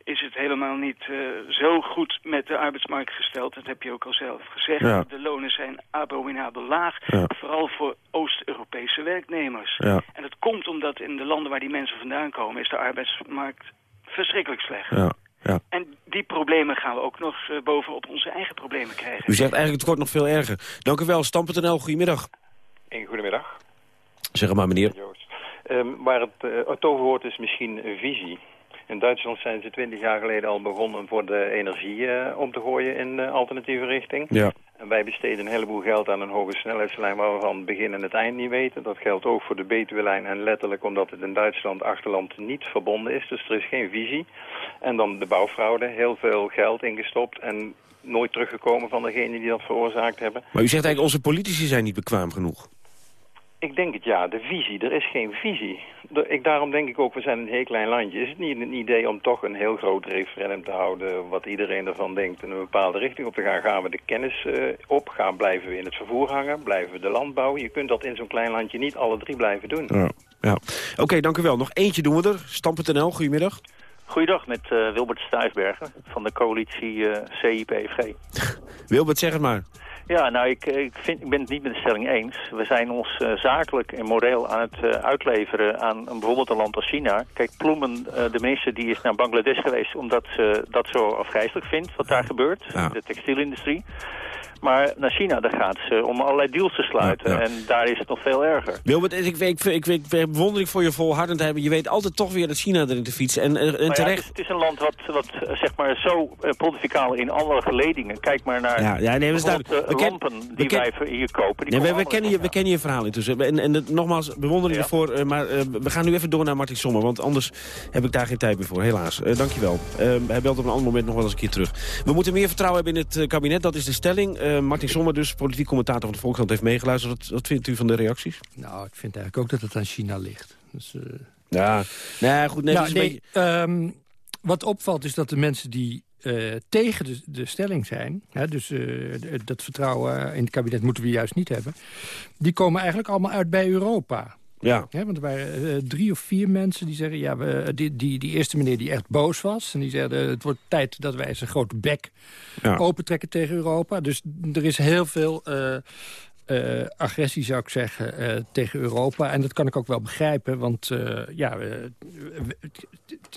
[SPEAKER 34] is het helemaal niet eh, zo goed met de arbeidsmarkt gesteld. Dat heb je ook al zelf gezegd.
[SPEAKER 2] Ja.
[SPEAKER 34] De lonen zijn abominabel laag.
[SPEAKER 2] Ja.
[SPEAKER 34] Vooral voor Oost-Europese werknemers.
[SPEAKER 2] Ja.
[SPEAKER 34] En dat komt omdat in de landen waar die mensen vandaan komen... is de arbeidsmarkt verschrikkelijk slecht.
[SPEAKER 2] Ja, ja.
[SPEAKER 34] En die problemen gaan we ook nog uh, bovenop onze eigen problemen krijgen.
[SPEAKER 2] U zegt eigenlijk het wordt nog veel erger. Dank u wel, Stam.nl, goedemiddag.
[SPEAKER 35] En goedemiddag.
[SPEAKER 2] Zeg maar, meneer.
[SPEAKER 35] Um, waar het, uh, het over hoort is misschien een visie. In Duitsland zijn ze twintig jaar geleden al begonnen voor de energie uh, om te gooien in de alternatieve richting.
[SPEAKER 2] Ja.
[SPEAKER 35] En wij besteden een heleboel geld aan een hoge snelheidslijn waar we van het begin en het eind niet weten. Dat geldt ook voor de Betuwe-lijn en letterlijk omdat het in Duitsland achterland niet verbonden is. Dus er is geen visie. En dan de bouwfraude, heel veel geld ingestopt en nooit teruggekomen van degenen die dat veroorzaakt hebben.
[SPEAKER 2] Maar u zegt eigenlijk onze politici zijn niet bekwaam genoeg.
[SPEAKER 35] Ik denk het ja, de visie. Er is geen visie. ik, daarom denk ik ook, we zijn een heel klein landje. Is het niet een idee om toch een heel groot referendum te houden... wat iedereen ervan denkt in een bepaalde richting op te gaan? Gaan we de kennis uh, op? Gaan, blijven we in het vervoer hangen? Blijven we de landbouw? Je kunt dat in zo'n klein landje niet alle drie blijven doen.
[SPEAKER 2] Ja, ja. Oké, dank u wel. Nog eentje doen we er. Stam.nl, goedemiddag.
[SPEAKER 36] Goeiedag, met uh, Wilbert Stuyfbergen van de coalitie uh, CIPFG. *laughs*
[SPEAKER 2] Wilbert, zeg het maar.
[SPEAKER 36] Ja, nou, ik, ik, vind, ik ben het niet met de stelling eens. We zijn ons uh, zakelijk en moreel aan het uh, uitleveren aan een, bijvoorbeeld een land als China. Kijk, Ploemen, uh, de minister, die is naar Bangladesh geweest omdat ze dat zo afgrijzelijk vindt, wat daar gebeurt, in de textielindustrie. Maar naar China, daar gaat ze om allerlei deals te sluiten. Ja, ja. En daar is het nog veel erger.
[SPEAKER 2] Wilbert, ik, ik, ik, ik, bewonder ik voor je volhardendheid. Je weet altijd toch weer dat China erin te fietsen. En, en terecht...
[SPEAKER 36] Ja, het, is, het, is, een land wat, wat zeg maar, zo uh, pontificaal in alle geledingen. Kijk maar naar
[SPEAKER 2] ja, ja, nee,
[SPEAKER 36] de uh, lampen die wij hier kopen. Die
[SPEAKER 2] nee, we, kennen je, we kennen je verhaal intussen. En, en nogmaals, bewondering ervoor. Uh, maar we gaan nu even door naar Martin Sommer. Want anders heb ik daar geen tijd meer voor, helaas. dankjewel. hij belt op een ander moment nog wel eens een keer terug. We moeten meer vertrouwen hebben in het kabinet. Dat is de stelling. Martin Sommer dus politiek commentator van de Volkskrant heeft meegeluisterd. Wat, wat vindt u van de reacties?
[SPEAKER 28] Nou, ik vind eigenlijk ook dat het aan China ligt. Dus, uh...
[SPEAKER 2] Ja, nee, goed. Nee,
[SPEAKER 28] nou,
[SPEAKER 2] nee,
[SPEAKER 28] beetje... um, wat opvalt is dat de mensen die uh, tegen de, de, stelling zijn... Hè, dus uh, dat vertrouwen in het kabinet moeten we juist niet hebben... die komen eigenlijk allemaal uit bij Europa.
[SPEAKER 2] Ja.
[SPEAKER 28] ja. want er waren uh, drie of vier mensen die zeggen... ja, we, die, die, die eerste meneer die echt boos was... en die zei, het wordt tijd dat wij een grote bek ja. opentrekken tegen Europa. Dus er is heel veel... Uh, uh, agressie, zou ik zeggen, uh, tegen Europa. En dat kan ik ook wel begrijpen, want uh, ja,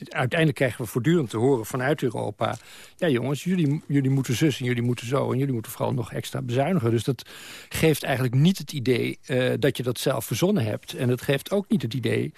[SPEAKER 28] uiteindelijk krijgen we voortdurend te horen vanuit Europa... ja jongens, jullie, jullie moeten zus en jullie moeten zo... en jullie moeten vooral nog extra bezuinigen. Dus dat geeft eigenlijk niet het idee dat je dat zelf verzonnen hebt. En het geeft ook niet het idee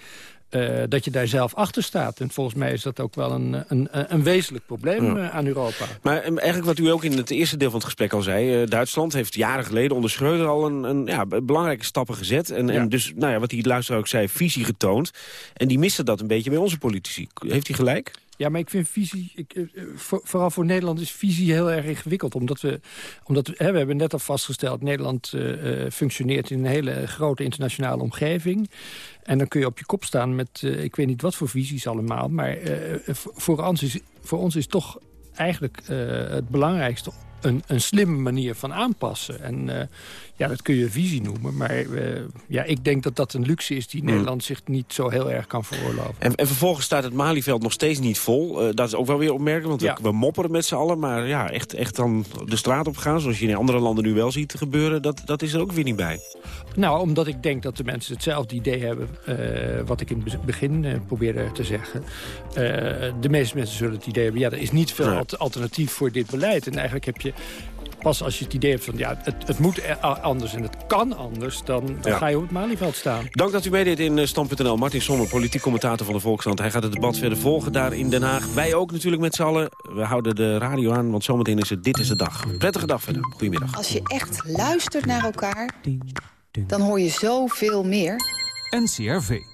[SPEAKER 28] uh, dat je daar zelf achter staat. En volgens mij is dat ook wel een, een, een wezenlijk probleem ja. aan Europa.
[SPEAKER 2] Maar eigenlijk wat u ook in het eerste deel van het gesprek al zei... Uh, Duitsland heeft jaren geleden onder Schreuder al een, een ja, belangrijke stappen gezet. En, ja. en dus, nou ja, wat die luisteraar ook zei, visie getoond. En die miste dat een beetje bij onze politici. Heeft hij gelijk?
[SPEAKER 28] Ja, maar ik vind visie, ik, voor, vooral voor Nederland is visie heel erg ingewikkeld. Omdat we, omdat we, hè, we hebben net al vastgesteld, Nederland uh, functioneert in een hele grote internationale omgeving. En dan kun je op je kop staan met, ik weet niet wat voor visies allemaal. Maar voor, ons is, voor ons is toch eigenlijk het belangrijkste een, een slimme manier van aanpassen. En ja, dat kun je visie noemen. Maar uh, ja, ik denk dat dat een luxe is die mm. Nederland zich niet zo heel erg kan veroorloven.
[SPEAKER 2] En, en vervolgens staat het Malieveld nog steeds niet vol. Uh, dat is ook wel weer opmerkelijk, want ja. we, we, mopperen met z'n allen. Maar ja, echt, echt dan de straat op gaan, zoals je in andere landen nu wel ziet gebeuren... dat, dat is er ook weer niet bij.
[SPEAKER 28] Nou, omdat ik denk dat de mensen hetzelfde idee hebben... wat ik in het begin probeerde te zeggen. de meeste mensen zullen het idee hebben... ja, er is niet veel ja. alternatief voor dit beleid. En eigenlijk heb je pas als je het idee hebt van ja, het, het moet anders en het kan anders... dan, dan ja. ga je op het Malieveld staan.
[SPEAKER 2] Dank dat u meedeed in Stand.nl. Martin Sommer, politiek commentator van de Volkskrant. Hij gaat het debat verder volgen daar in Den Haag. Wij ook natuurlijk met z'n allen. We houden de radio aan, want zometeen is het Dit is de Dag. Prettige dag verder. Goedemiddag.
[SPEAKER 37] Als je echt luistert naar elkaar, dan hoor je zoveel meer.
[SPEAKER 1] NCRV.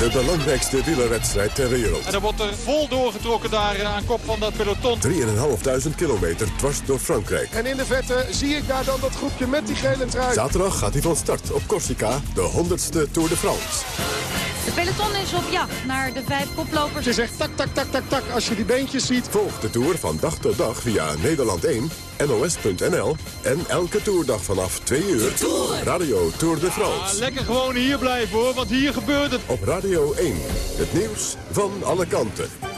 [SPEAKER 1] de belangrijkste wielerwedstrijd ter wereld.
[SPEAKER 38] En er wordt er vol doorgetrokken daar aan kop van dat peloton.
[SPEAKER 1] 3.500 kilometer dwars door Frankrijk.
[SPEAKER 38] En in de vette zie ik daar dan dat groepje met die gele trui.
[SPEAKER 1] Zaterdag gaat hij van start op Corsica, de 100ste Tour de France.
[SPEAKER 39] De peloton is op jacht naar de vijf koplopers.
[SPEAKER 38] Het is echt tak, tak, tak, tak, tak als je die beentjes ziet.
[SPEAKER 40] Volg de Tour van dag tot dag via Nederland 1, NOS.nl en elke toerdag vanaf 2 uur. Radio Tour de France.
[SPEAKER 38] Ah, lekker gewoon hier blijven hoor, want hier gebeurt het.
[SPEAKER 40] Op Radio 1, het nieuws van alle kanten.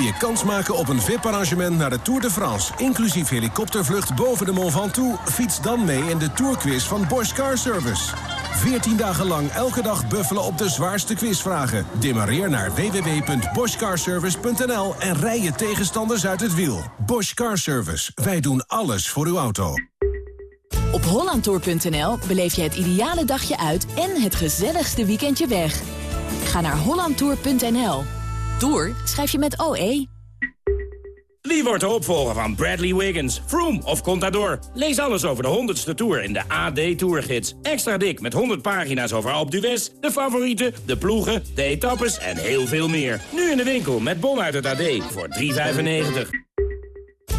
[SPEAKER 41] Wil je kans maken op een VIP-arrangement naar de Tour de France... inclusief helikoptervlucht boven de Mont Ventoux? Fiets dan mee in de Tourquiz van Bosch Car Service. 14 dagen lang elke dag buffelen op de zwaarste quizvragen. Demareer naar www.boschcarservice.nl en rij je tegenstanders uit het wiel. Bosch Car Service. Wij doen alles voor uw auto.
[SPEAKER 42] Op hollandtour.nl beleef je het ideale dagje uit... en het gezelligste weekendje weg. Ga naar hollandtour.nl. Tour schrijf je met OE.
[SPEAKER 43] Wie wordt de opvolger van Bradley Wiggins, Froome of Contador? Lees alles over de 100ste Tour in de AD Tourgids. Extra dik met 100 pagina's over Alpe d'Huez, de favorieten, de ploegen, de etappes en heel veel meer. Nu in de winkel met bon uit het AD voor 3,95.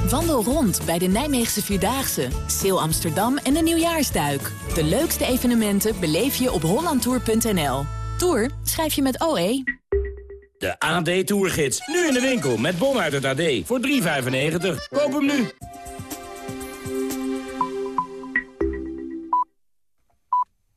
[SPEAKER 42] Wandel rond bij de Nijmeegse Vierdaagse, Seel Amsterdam en de Nieuwjaarsduik. De leukste evenementen beleef je op hollandtour.nl. Tour schrijf je met OE.
[SPEAKER 43] De AD Tourgids. Nu in de winkel met bon uit het AD voor 3,95. Koop hem nu.